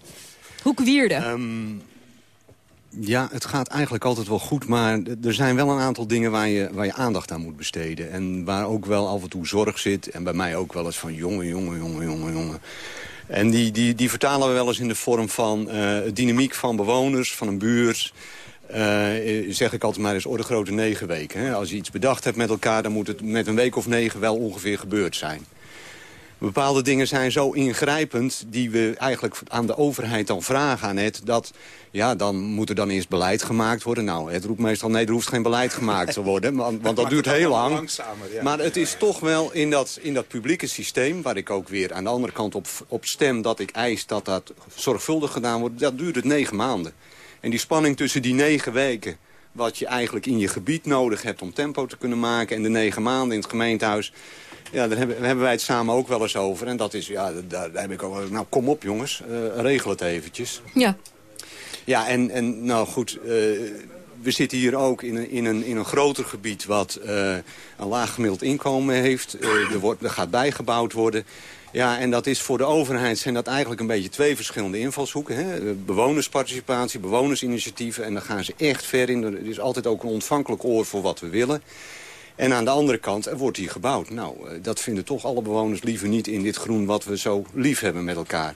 Hoekwierde. Ehm, ja, het gaat eigenlijk altijd wel goed, maar er zijn wel een aantal dingen waar je, waar je aandacht aan moet besteden. En waar ook wel af en toe zorg zit. En bij mij ook wel eens van jongen, jongen, jongen, jongen, jongen. En die, die, die vertalen we wel eens in de vorm van eh, dynamiek van bewoners, van een buurt. Eh, zeg ik altijd maar eens, orde grote negen weken. Hè? Als je iets bedacht hebt met elkaar, dan moet het met een week of negen wel ongeveer gebeurd zijn. Bepaalde dingen zijn zo ingrijpend die we eigenlijk aan de overheid dan vragen aan het. Dat, ja, dan moet er dan eerst beleid gemaakt worden. Nou, het roept meestal, nee, er hoeft geen beleid gemaakt te worden. Want, want dat duurt heel lang. Ja. Maar het is toch wel in dat, in dat publieke systeem... waar ik ook weer aan de andere kant op, op stem dat ik eis dat dat zorgvuldig gedaan wordt... dat duurt het negen maanden. En die spanning tussen die negen weken... wat je eigenlijk in je gebied nodig hebt om tempo te kunnen maken... en de negen maanden in het gemeentehuis... Ja, daar hebben, daar hebben wij het samen ook wel eens over. En dat is, ja, daar, daar heb ik ook wel... Nou, kom op jongens, eh, regel het eventjes. Ja. Ja, en, en nou goed, eh, we zitten hier ook in een, in een, in een groter gebied... wat eh, een laag gemiddeld inkomen heeft. Er, wordt, er gaat bijgebouwd worden. Ja, en dat is voor de overheid zijn dat eigenlijk een beetje twee verschillende invalshoeken. Hè? Bewonersparticipatie, bewonersinitiatieven. En dan gaan ze echt ver in. Er is altijd ook een ontvankelijk oor voor wat we willen. En aan de andere kant, er wordt hier gebouwd. Nou, eh, dat vinden toch alle bewoners liever niet in dit groen wat we zo lief hebben met elkaar.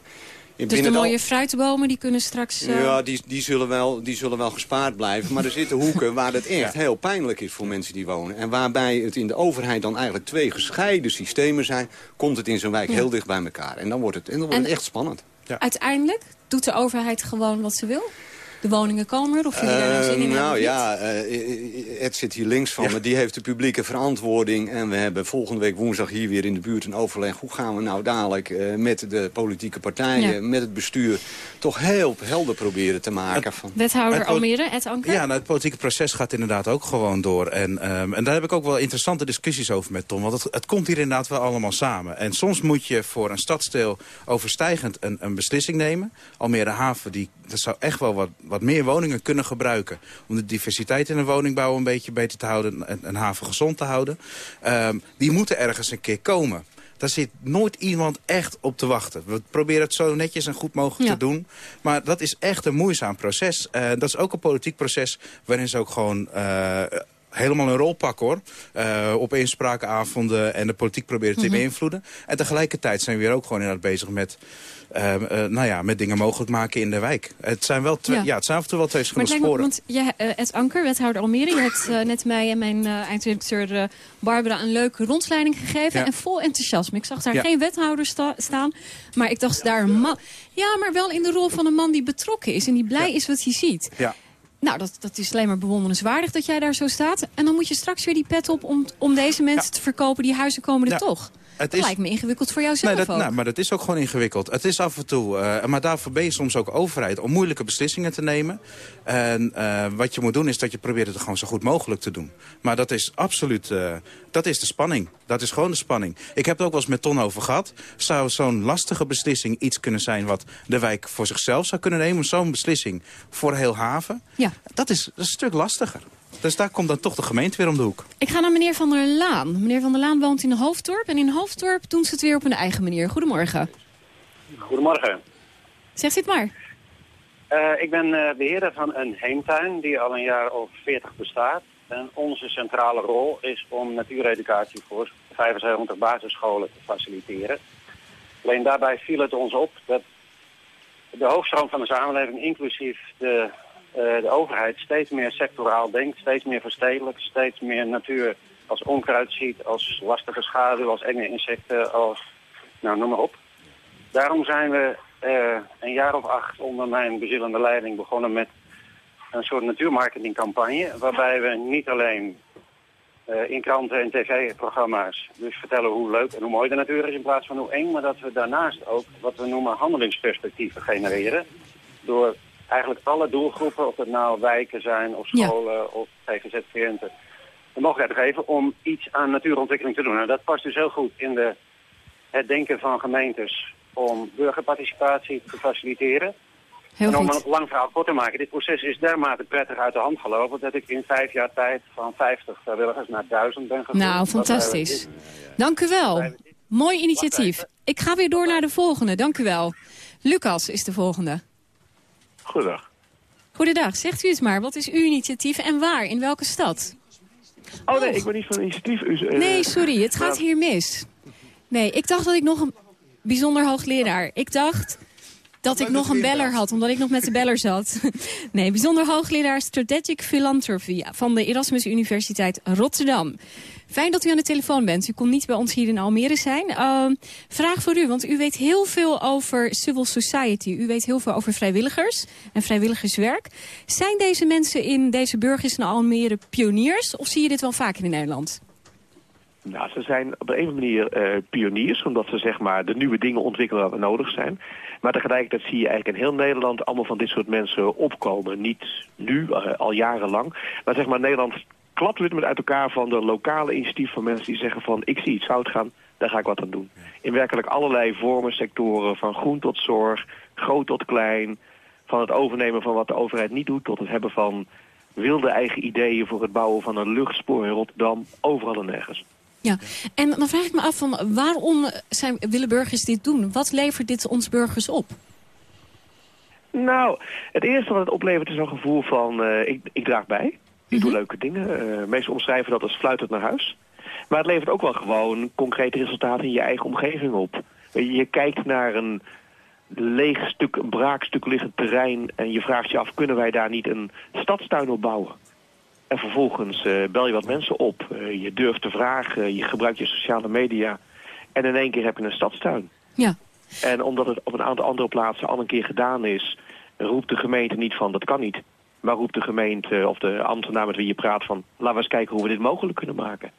In Dus de mooie fruitbomen die kunnen straks... eh, Ja, die, die, zullen wel, die zullen wel gespaard blijven. Maar er zitten hoeken waar het echt heel pijnlijk is voor mensen die wonen. En waarbij het in de overheid dan eigenlijk twee gescheiden systemen zijn... komt het in zo'n wijk Ja. heel dicht bij elkaar. En dan wordt het, en dan wordt het echt spannend. Uiteindelijk doet de overheid gewoon wat ze wil? De woningen komen er, of jullie daar nou zin in Eh, hebben nou ja, eh, Ed zit hier links van me. Die heeft de publieke verantwoording. En we hebben volgende week woensdag hier weer in de buurt een overleg. Hoe gaan we nou dadelijk eh, met de politieke partijen, Ja. met het bestuur... toch heel helder proberen te maken van... Wethouder Almere, Ed Anker? Ja, nou, het politieke proces gaat inderdaad ook gewoon door. En, ehm, en daar heb ik ook wel interessante discussies over met Tom. Want het, het komt hier inderdaad wel allemaal samen. En soms moet je voor een stadsdeel overstijgend een, een beslissing nemen. Almere Haven, die, dat zou echt wel wat, wat meer woningen kunnen gebruiken. Om de diversiteit in de woningbouw een beetje beter te houden. En een haven gezond te houden. Ehm, die moeten ergens een keer komen. Daar zit nooit iemand echt op te wachten. We proberen het zo netjes en goed mogelijk Ja. te doen. Maar dat is echt een moeizaam proces. Eh, dat is ook een politiek proces waarin ze ook gewoon... eh, helemaal een rol pakken hoor. Eh, op inspraakavonden en de politiek proberen te Mhm. beïnvloeden. En tegelijkertijd zijn we weer ook gewoon inderdaad bezig met... eh, eh, nou ja, met dingen mogelijk maken in de wijk. Het zijn wel twee, Ja. ja. het zijn af en toe wel twee Maar verschillende het lijkt me, sporen. want jij, eh, Ed Anker, wethouder Almere... je hebt net mij en mijn eindredacteur Barbara een leuke rondleiding gegeven. Ja. En vol enthousiasme. Ik zag daar Ja. geen wethouder sta- staan. Maar ik dacht daar een man... Ja, maar wel in de rol van een man die betrokken is. En die blij is wat hij ziet. Ja. Nou, dat, dat is alleen maar bewonderenswaardig dat jij daar zo staat. En dan moet je straks weer die pet op om, om deze mensen te verkopen. Die huizen komen er Ja. toch. Het is- lijkt me ingewikkeld voor jou zelf Nee, dat, ook. nou, maar dat is ook gewoon ingewikkeld. Het is af en toe, eh, maar daarvoor ben je soms ook overheid om moeilijke beslissingen te nemen. En eh, wat je moet doen is dat je probeert het gewoon zo goed mogelijk te doen. Maar dat is absoluut, eh, dat is de spanning. Dat is gewoon de spanning. Ik heb het ook wel eens met Ton over gehad. Zou zo'n lastige beslissing iets kunnen zijn wat de wijk voor zichzelf zou kunnen nemen? Zo'n beslissing voor heel haven? Ja. Dat is, dat is een stuk lastiger. Dus daar komt dan toch de gemeente weer om de hoek. Ik ga naar meneer Van der Laan. Meneer Van der Laan woont in Hoofddorp. En in Hoofddorp doen ze het weer op hun eigen manier. Goedemorgen. Goedemorgen. Zegt u het maar. Eh, ik ben eh, beheerder van een heemtuin die al een jaar of 40 bestaat. En onze centrale rol is om natuureducatie voor 75 basisscholen te faciliteren. Alleen daarbij viel het ons op dat de hoofdstroom van de samenleving, inclusief de, de overheid, steeds meer sectoraal denkt, steeds meer verstedelijk, steeds meer natuur als onkruid ziet, als lastige schaduw, als enge insecten, als, nou noem maar op. Daarom zijn we eh, een jaar of acht onder mijn bezielende leiding begonnen met een soort natuurmarketingcampagne. Waarbij we niet alleen eh, in kranten en tv-programma's dus vertellen hoe leuk en hoe mooi de natuur is in plaats van hoe eng. Maar dat we daarnaast ook wat we noemen handelingsperspectieven genereren. Door eigenlijk alle doelgroepen, of het nou wijken zijn of Ja. scholen of GGZ-cliënten, de mogelijkheid geven om iets aan natuurontwikkeling te doen. En dat past dus heel goed in de, het denken van gemeentes om burgerparticipatie te faciliteren. Heel en om een lang verhaal kort te maken, dit proces is dermate prettig uit de hand gelopen dat ik in vijf jaar tijd van 50 vrijwilligers naar 1000 ben gegroeid. Nou, fantastisch. Dank u wel. Mooi initiatief. Ik ga weer door naar de volgende. Dank u wel. Lucas is de volgende. Goedendag. Goedendag. Zegt u het maar. Wat is uw initiatief en waar? In welke stad? Oh nee, ik ben niet van initiatief. Eh, Nee, sorry. Het gaat nou, hier mis. Nee, ik dacht dat ik nog een bijzonder hoogleraar... Ik dacht dat ik nog een beller had, omdat ik nog met de beller zat. Nee, bijzonder hoogleraar Strategic Philanthropy... van de Erasmus Universiteit Rotterdam. Fijn dat u aan de telefoon bent. U kon niet bij ons hier in Almere zijn. Uh, vraag voor u, want u weet heel veel over civil society. U weet heel veel over vrijwilligers en vrijwilligerswerk. Zijn deze mensen in deze burgers in Almere pioniers... of zie je dit wel vaker in Nederland? Nou, ze zijn op de een of andere manier uh, pioniers, omdat ze zeg maar de nieuwe dingen ontwikkelen waar nodig zijn. Maar tegelijkertijd zie je eigenlijk in heel Nederland allemaal van dit soort mensen opkomen. Niet nu, uh, al jarenlang. Maar zeg maar Nederland klapt met uit elkaar van de lokale initiatief van mensen die zeggen van ik zie iets fout gaan, daar ga ik wat aan doen. In werkelijk allerlei vormen, sectoren, van groen tot zorg, groot tot klein. Van het overnemen van wat de overheid niet doet tot het hebben van wilde eigen ideeën voor het bouwen van een luchtspoor in Rotterdam, overal en nergens. Ja, en dan vraag ik me af van waarom zijn, willen burgers dit doen? Wat levert dit ons burgers op? Nou, het eerste wat het oplevert is een gevoel van eh, ik, ik draag bij. Ik doe leuke dingen. Uh, meesten omschrijven dat als fluitend naar huis. Maar het levert ook wel gewoon concrete resultaten in je eigen omgeving op. Je kijkt naar een leeg stuk, een braakstuk liggend terrein... en je vraagt je af, kunnen wij daar niet een stadstuin op bouwen? En vervolgens uh, bel je wat mensen op. Uh, je durft te vragen, je gebruikt je sociale media... en in één keer heb je een stadstuin. Ja. En omdat het op een aantal andere plaatsen al een keer gedaan is... roept de gemeente niet van, dat kan niet. Maar roept de gemeente of de ambtenaar met wie je praat van... laten we eens kijken hoe we dit mogelijk kunnen maken.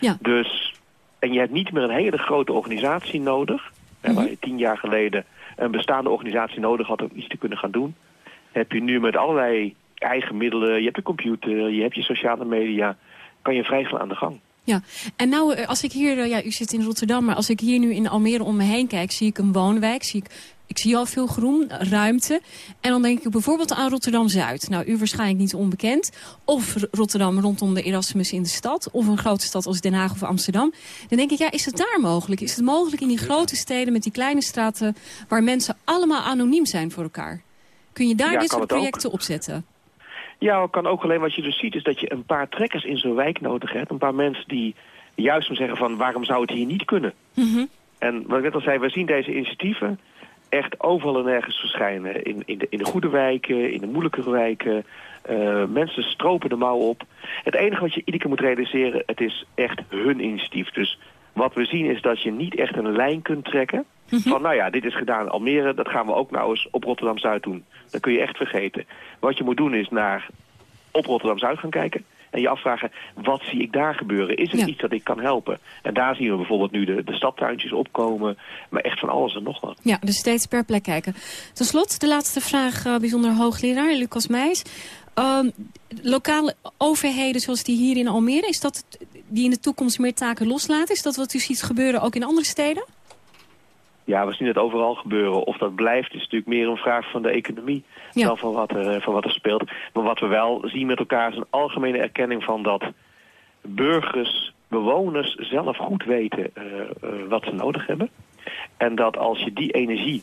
Ja. Dus, en je hebt niet meer een hele grote organisatie nodig... waar je tien jaar geleden een bestaande organisatie nodig had om iets te kunnen gaan doen... heb je nu met allerlei eigen middelen, je hebt een computer, je hebt je sociale media... kan je vrij snel aan de gang. Ja, en nou, eh, als ik hier, eh, ja, u zit in Rotterdam, maar als ik hier nu in Almere om me heen kijk, zie ik een woonwijk, zie ik, ik zie al veel groen, ruimte. En dan denk ik bijvoorbeeld aan Rotterdam-Zuid. Nou, u waarschijnlijk niet onbekend. Of Rotterdam rondom de Erasmus in de stad. Of een grote stad als Den Haag of Amsterdam. Dan denk ik, ja, is het daar mogelijk? Is het mogelijk in die grote steden met die kleine straten... waar mensen allemaal anoniem zijn voor elkaar? Kun je daar Ja, dit soort projecten opzetten? Ja, kan ook alleen wat je dus ziet is dat je een paar trekkers in zo'n wijk nodig hebt. Een paar mensen die juist om zeggen van waarom zou het hier niet kunnen? En wat ik net al zei, we zien deze initiatieven echt overal en nergens verschijnen. In, in, de, in de goede wijken, in de moeilijkere wijken. Eh, mensen stropen de mouw op. Het enige wat je iedere keer moet realiseren, het is echt hun initiatief. Dus wat we zien is dat je niet echt een lijn kunt trekken. Van nou ja, dit is gedaan in Almere, dat gaan we ook nou eens op Rotterdam-Zuid doen. Dat kun je echt vergeten. Wat je moet doen is naar op Rotterdam-Zuid gaan kijken. En je afvragen, wat zie ik daar gebeuren? Is het iets dat ik kan helpen? En daar zien we bijvoorbeeld nu de, de stadtuintjes opkomen. Maar echt van alles en nog wat. Ja, dus steeds per plek kijken. Ten slot, de laatste vraag, eh, bijzonder hoogleraar, Lucas Meijs. Ehm, lokale overheden zoals die hier in Almere, is dat die in de toekomst meer taken loslaten? Is dat wat u ziet gebeuren ook in andere steden? Ja, we zien het overal gebeuren. Of dat blijft is natuurlijk meer een vraag van de economie dan van wat, er, van wat er speelt. Maar wat we wel zien met elkaar is een algemene erkenning van dat burgers, bewoners zelf goed weten eh, eh, wat ze nodig hebben. En dat als je die energie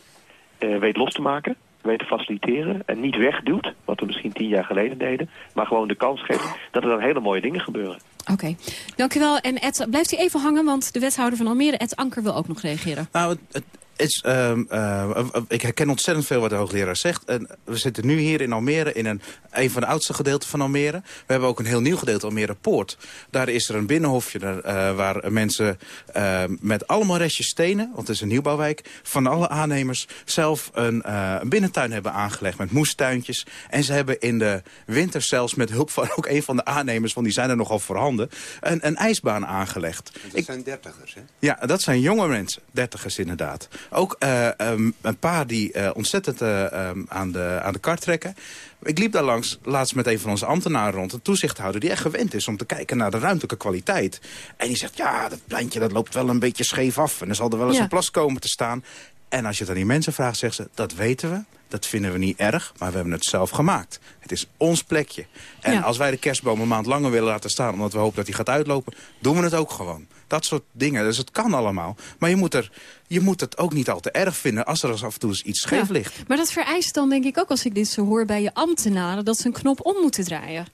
eh, weet los te maken, weet te faciliteren en niet wegduwt, wat we misschien tien jaar geleden deden, maar gewoon de kans geeft, dat er dan hele mooie dingen gebeuren. Oké, dank u wel. En Ed, blijft u even hangen, want de wethouder van Almere, Ed Anker, wil ook nog reageren. Nou, het is, ehm, eh, ik herken ontzettend veel wat de hoogleraar zegt. En we zitten nu hier in Almere, in een, een van de oudste gedeelten van Almere. We hebben ook een heel nieuw gedeelte, Almere Poort. Daar is er een binnenhofje daar, eh, waar mensen eh, met allemaal restjes stenen... want het is een nieuwbouwwijk, van alle aannemers zelf een, eh, een binnentuin hebben aangelegd... met moestuintjes. En ze hebben in de winter zelfs met hulp van ook een van de aannemers... want die zijn er nogal voorhanden, een, een ijsbaan aangelegd. Dat zijn dertigers, hè? Ja, dat zijn jonge mensen, dertigers inderdaad. Ook eh, ehm, een paar die eh, ontzettend eh, ehm, aan, de, aan de kar trekken. Ik liep daar langs laatst met een van onze ambtenaren rond. Een toezichthouder die echt gewend is om te kijken naar de ruimtelijke kwaliteit. En die zegt, ja, dat plantje dat loopt wel een beetje scheef af. En er zal er wel eens Ja. een plas komen te staan. En als je het aan die mensen vraagt, zeggen ze, dat weten we. Dat vinden we niet erg, maar we hebben het zelf gemaakt. Het is ons plekje. En Ja. als wij de kerstboom een maand langer willen laten staan... omdat we hopen dat hij gaat uitlopen, doen we het ook gewoon. Dat soort dingen. Dus het kan allemaal. Maar je moet, er, je moet het ook niet al te erg vinden... als er af en toe eens iets scheef Ja. ligt. Maar dat vereist dan denk ik ook, als ik dit zo hoor bij je ambtenaren... dat ze een knop om moeten draaien.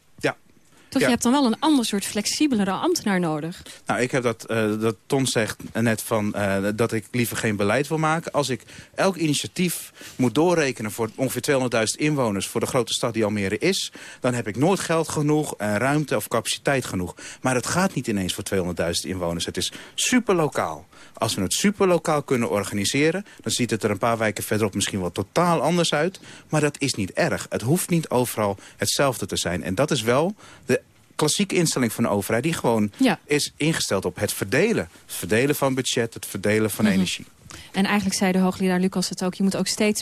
Toch, Ja. je hebt dan wel een ander soort flexibelere ambtenaar nodig. Nou, ik heb dat, eh, dat Ton zegt net van eh, dat ik liever geen beleid wil maken. Als ik elk initiatief moet doorrekenen voor ongeveer 200.000 inwoners... voor de grote stad die Almere is... dan heb ik nooit geld genoeg, en ruimte of capaciteit genoeg. Maar het gaat niet ineens voor 200.000 inwoners. Het is superlokaal. Als we het superlokaal kunnen organiseren... dan ziet het er een paar wijken verderop misschien wel totaal anders uit. Maar dat is niet erg. Het hoeft niet overal hetzelfde te zijn. En dat is wel de klassieke instelling van de overheid... die gewoon Ja. is ingesteld op het verdelen. Het verdelen van budget, het verdelen van Mhm. energie. En eigenlijk zei de hoogleraar Lucas het ook. Je moet ook steeds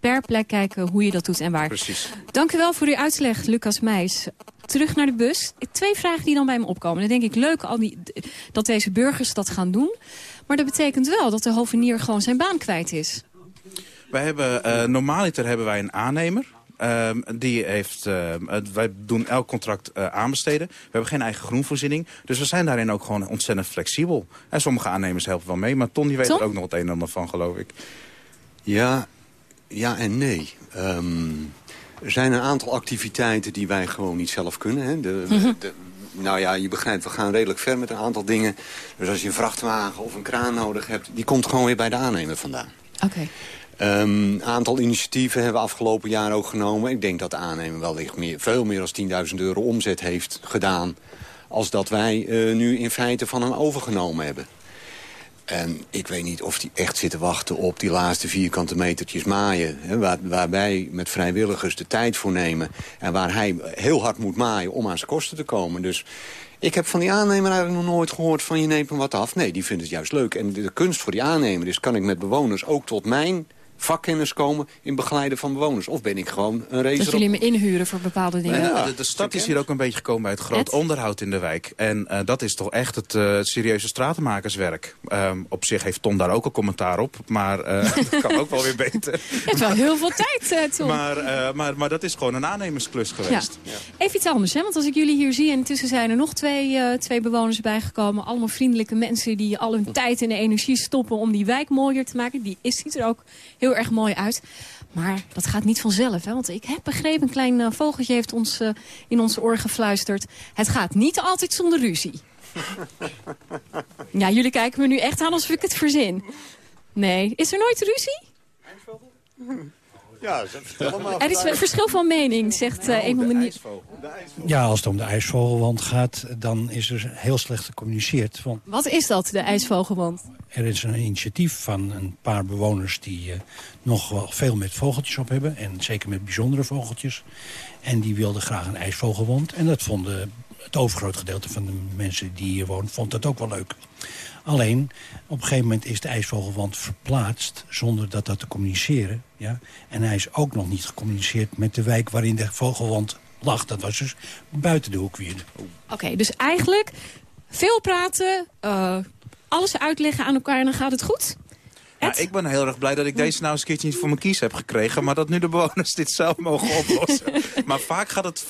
per plek kijken hoe je dat doet en waar. Precies. Dank u wel voor uw uitleg, Lucas Meijs. Terug naar de bus. Twee vragen die dan bij me opkomen. Dan denk ik, leuk al die, dat deze burgers dat gaan doen. Maar dat betekent wel dat de hovenier gewoon zijn baan kwijt is. Wij hebben, eh, normaaliter hebben wij een aannemer. ehm, die heeft, ehm, het- wij doen elk contract eh, aanbesteden. We hebben geen eigen groenvoorziening. Dus we zijn daarin ook gewoon ontzettend flexibel. En sommige aannemers helpen wel mee. Maar Ton die weet er ook nog het een en ander van, geloof ik. Ja, ja en nee. Ehm, er zijn een aantal activiteiten die wij gewoon niet zelf kunnen. Hè. De, Mhm. de- nou ja, je begrijpt, we gaan redelijk ver met een aantal dingen. Dus als je een vrachtwagen of een kraan nodig hebt... die komt gewoon weer bij de aannemer vandaan. Oké. Een Ehm, aantal initiatieven hebben we afgelopen jaar ook genomen. Ik denk dat de aannemer wellicht meer, veel meer dan 10.000 euro omzet heeft gedaan... als dat wij eh, nu in feite van hem overgenomen hebben. En ik weet niet of hij echt zit te wachten op die laatste vierkante metertjes maaien. Hè, waar, wij met vrijwilligers de tijd voor nemen. En waar hij heel hard moet maaien om aan zijn kosten te komen. Dus ik heb van die aannemer eigenlijk nog nooit gehoord van je neemt hem wat af. Nee, die vindt het juist leuk. En de kunst voor die aannemer is, kan ik met bewoners ook tot mijn vakkennis komen in begeleiden van bewoners? Of ben ik gewoon een racer Dat op- jullie me inhuren voor bepaalde dingen. Ja, de, de stad is hier ook een beetje gekomen bij het groot Ed? onderhoud in de wijk. En eh, dat is toch echt het, eh, het serieuze stratenmakerswerk. Ehm, op zich heeft Ton daar ook een commentaar op. Maar eh, dat kan ook wel weer beter. Je hebt wel heel veel tijd, Tom. Maar, eh, maar, maar dat is gewoon een aannemersklus geweest. Even iets anders, hè? want als ik jullie hier zie... en intussen zijn er nog twee, eh, twee bewoners bijgekomen... allemaal vriendelijke mensen die al hun tijd en energie stoppen... om die wijk mooier te maken. Die is, ziet er ook heel erg mooi uit. Maar dat gaat niet vanzelf, hè? want ik heb begrepen... een klein eh, vogeltje heeft ons eh, in onze oor gefluisterd... het gaat niet altijd zonder ruzie. ja, jullie kijken me nu echt aan alsof ik het verzin. Nee, is er nooit ruzie? Ja, vertel maar. Er is een verschil van mening, zegt eh, een van de... Ja, als het om de ijsvogelwand gaat, dan is er heel slecht gecommuniceerd. Want Wat is dat, de ijsvogelwand? er is een initiatief van een paar bewoners die eh, nog wel veel met vogeltjes op hebben. En zeker met bijzondere vogeltjes. En die wilden graag een ijsvogelwand. En dat vonden het overgroot gedeelte van de mensen die hier wonen, vond dat ook wel leuk. Alleen, op een gegeven moment is de ijsvogelwand verplaatst zonder dat dat te communiceren. Ja? En hij is ook nog niet gecommuniceerd met de wijk waarin de vogelwand lag. Dat was dus buiten de hoekwierde. Oké, dus eigenlijk veel praten, eh, alles uitleggen aan elkaar en dan gaat het goed? Nou, ik ben heel erg blij dat ik deze nou eens een keertje niet voor mijn kies heb gekregen. Maar dat nu de bewoners dit zelf mogen oplossen. maar vaak gaat het,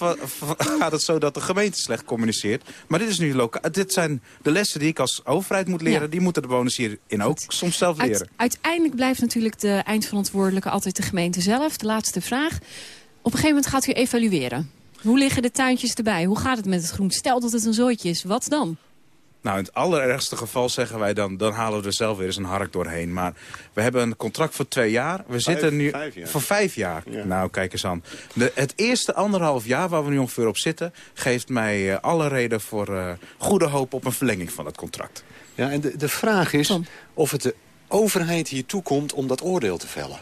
gaat het zo dat de gemeente slecht communiceert. Maar dit, is nu loka dit zijn de lessen die ik als overheid moet leren. Ja. Die moeten de bewoners hierin ook soms zelf Uit- leren. uiteindelijk blijft natuurlijk de eindverantwoordelijke altijd de gemeente zelf. De laatste vraag. Op een gegeven moment gaat u evalueren. Hoe liggen de tuintjes erbij? Hoe gaat het met het groen? Stel dat het een zooitje is, wat dan? Nou, in het allerergste geval zeggen wij dan... dan halen we er zelf weer eens een hark doorheen. Maar we hebben een contract voor twee jaar. We zitten nu vijf jaar. voor vijf jaar. Nou, kijk eens aan. De, het eerste anderhalf jaar waar we nu ongeveer op zitten... geeft mij eh, alle reden voor eh, goede hoop op een verlenging van het contract. Ja, en de, de vraag is of het de overheid hier toekomt om dat oordeel te vellen.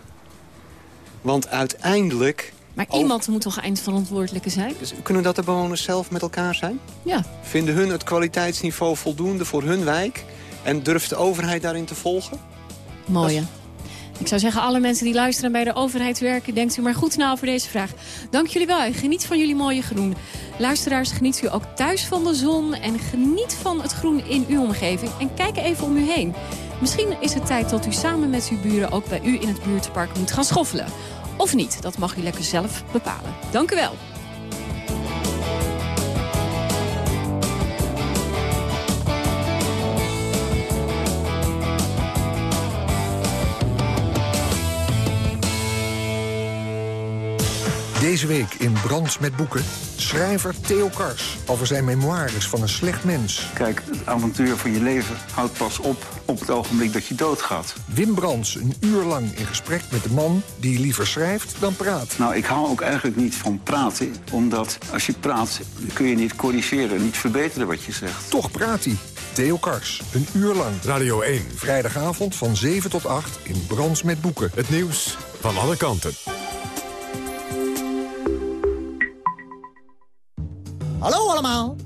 Want uiteindelijk... Maar iemand moet toch eindverantwoordelijke zijn? Dus kunnen dat de bewoners zelf met elkaar zijn? Ja. Vinden hun het kwaliteitsniveau voldoende voor hun wijk? En durft de overheid daarin te volgen? Mooie. Ik zou zeggen, alle mensen die luisteren en bij de overheid werken... denkt u maar goed na over deze vraag. Dank jullie wel en geniet van jullie mooie groen. Luisteraars, geniet u ook thuis van de zon... en geniet van het groen in uw omgeving. En kijk even om u heen. Misschien is het tijd dat u samen met uw buren... ook bij u in het buurtpark moet gaan schoffelen. Of niet, dat mag u lekker zelf bepalen. Dank u wel. Deze week in Brands met Boeken... schrijver Theo Kars over zijn memoires van een slecht mens. Kijk, het avontuur van je leven houdt pas op op het ogenblik dat je doodgaat. Wim Brands een uur lang in gesprek met de man die liever schrijft dan praat. Nou, ik hou ook eigenlijk niet van praten, omdat als je praat kun je niet corrigeren, niet verbeteren wat je zegt. Toch praat hij. Theo Kars, een uur lang. Radio 1, vrijdagavond van 7 tot 8 in Brands met Boeken. Het nieuws van alle kanten. Hallo allemaal!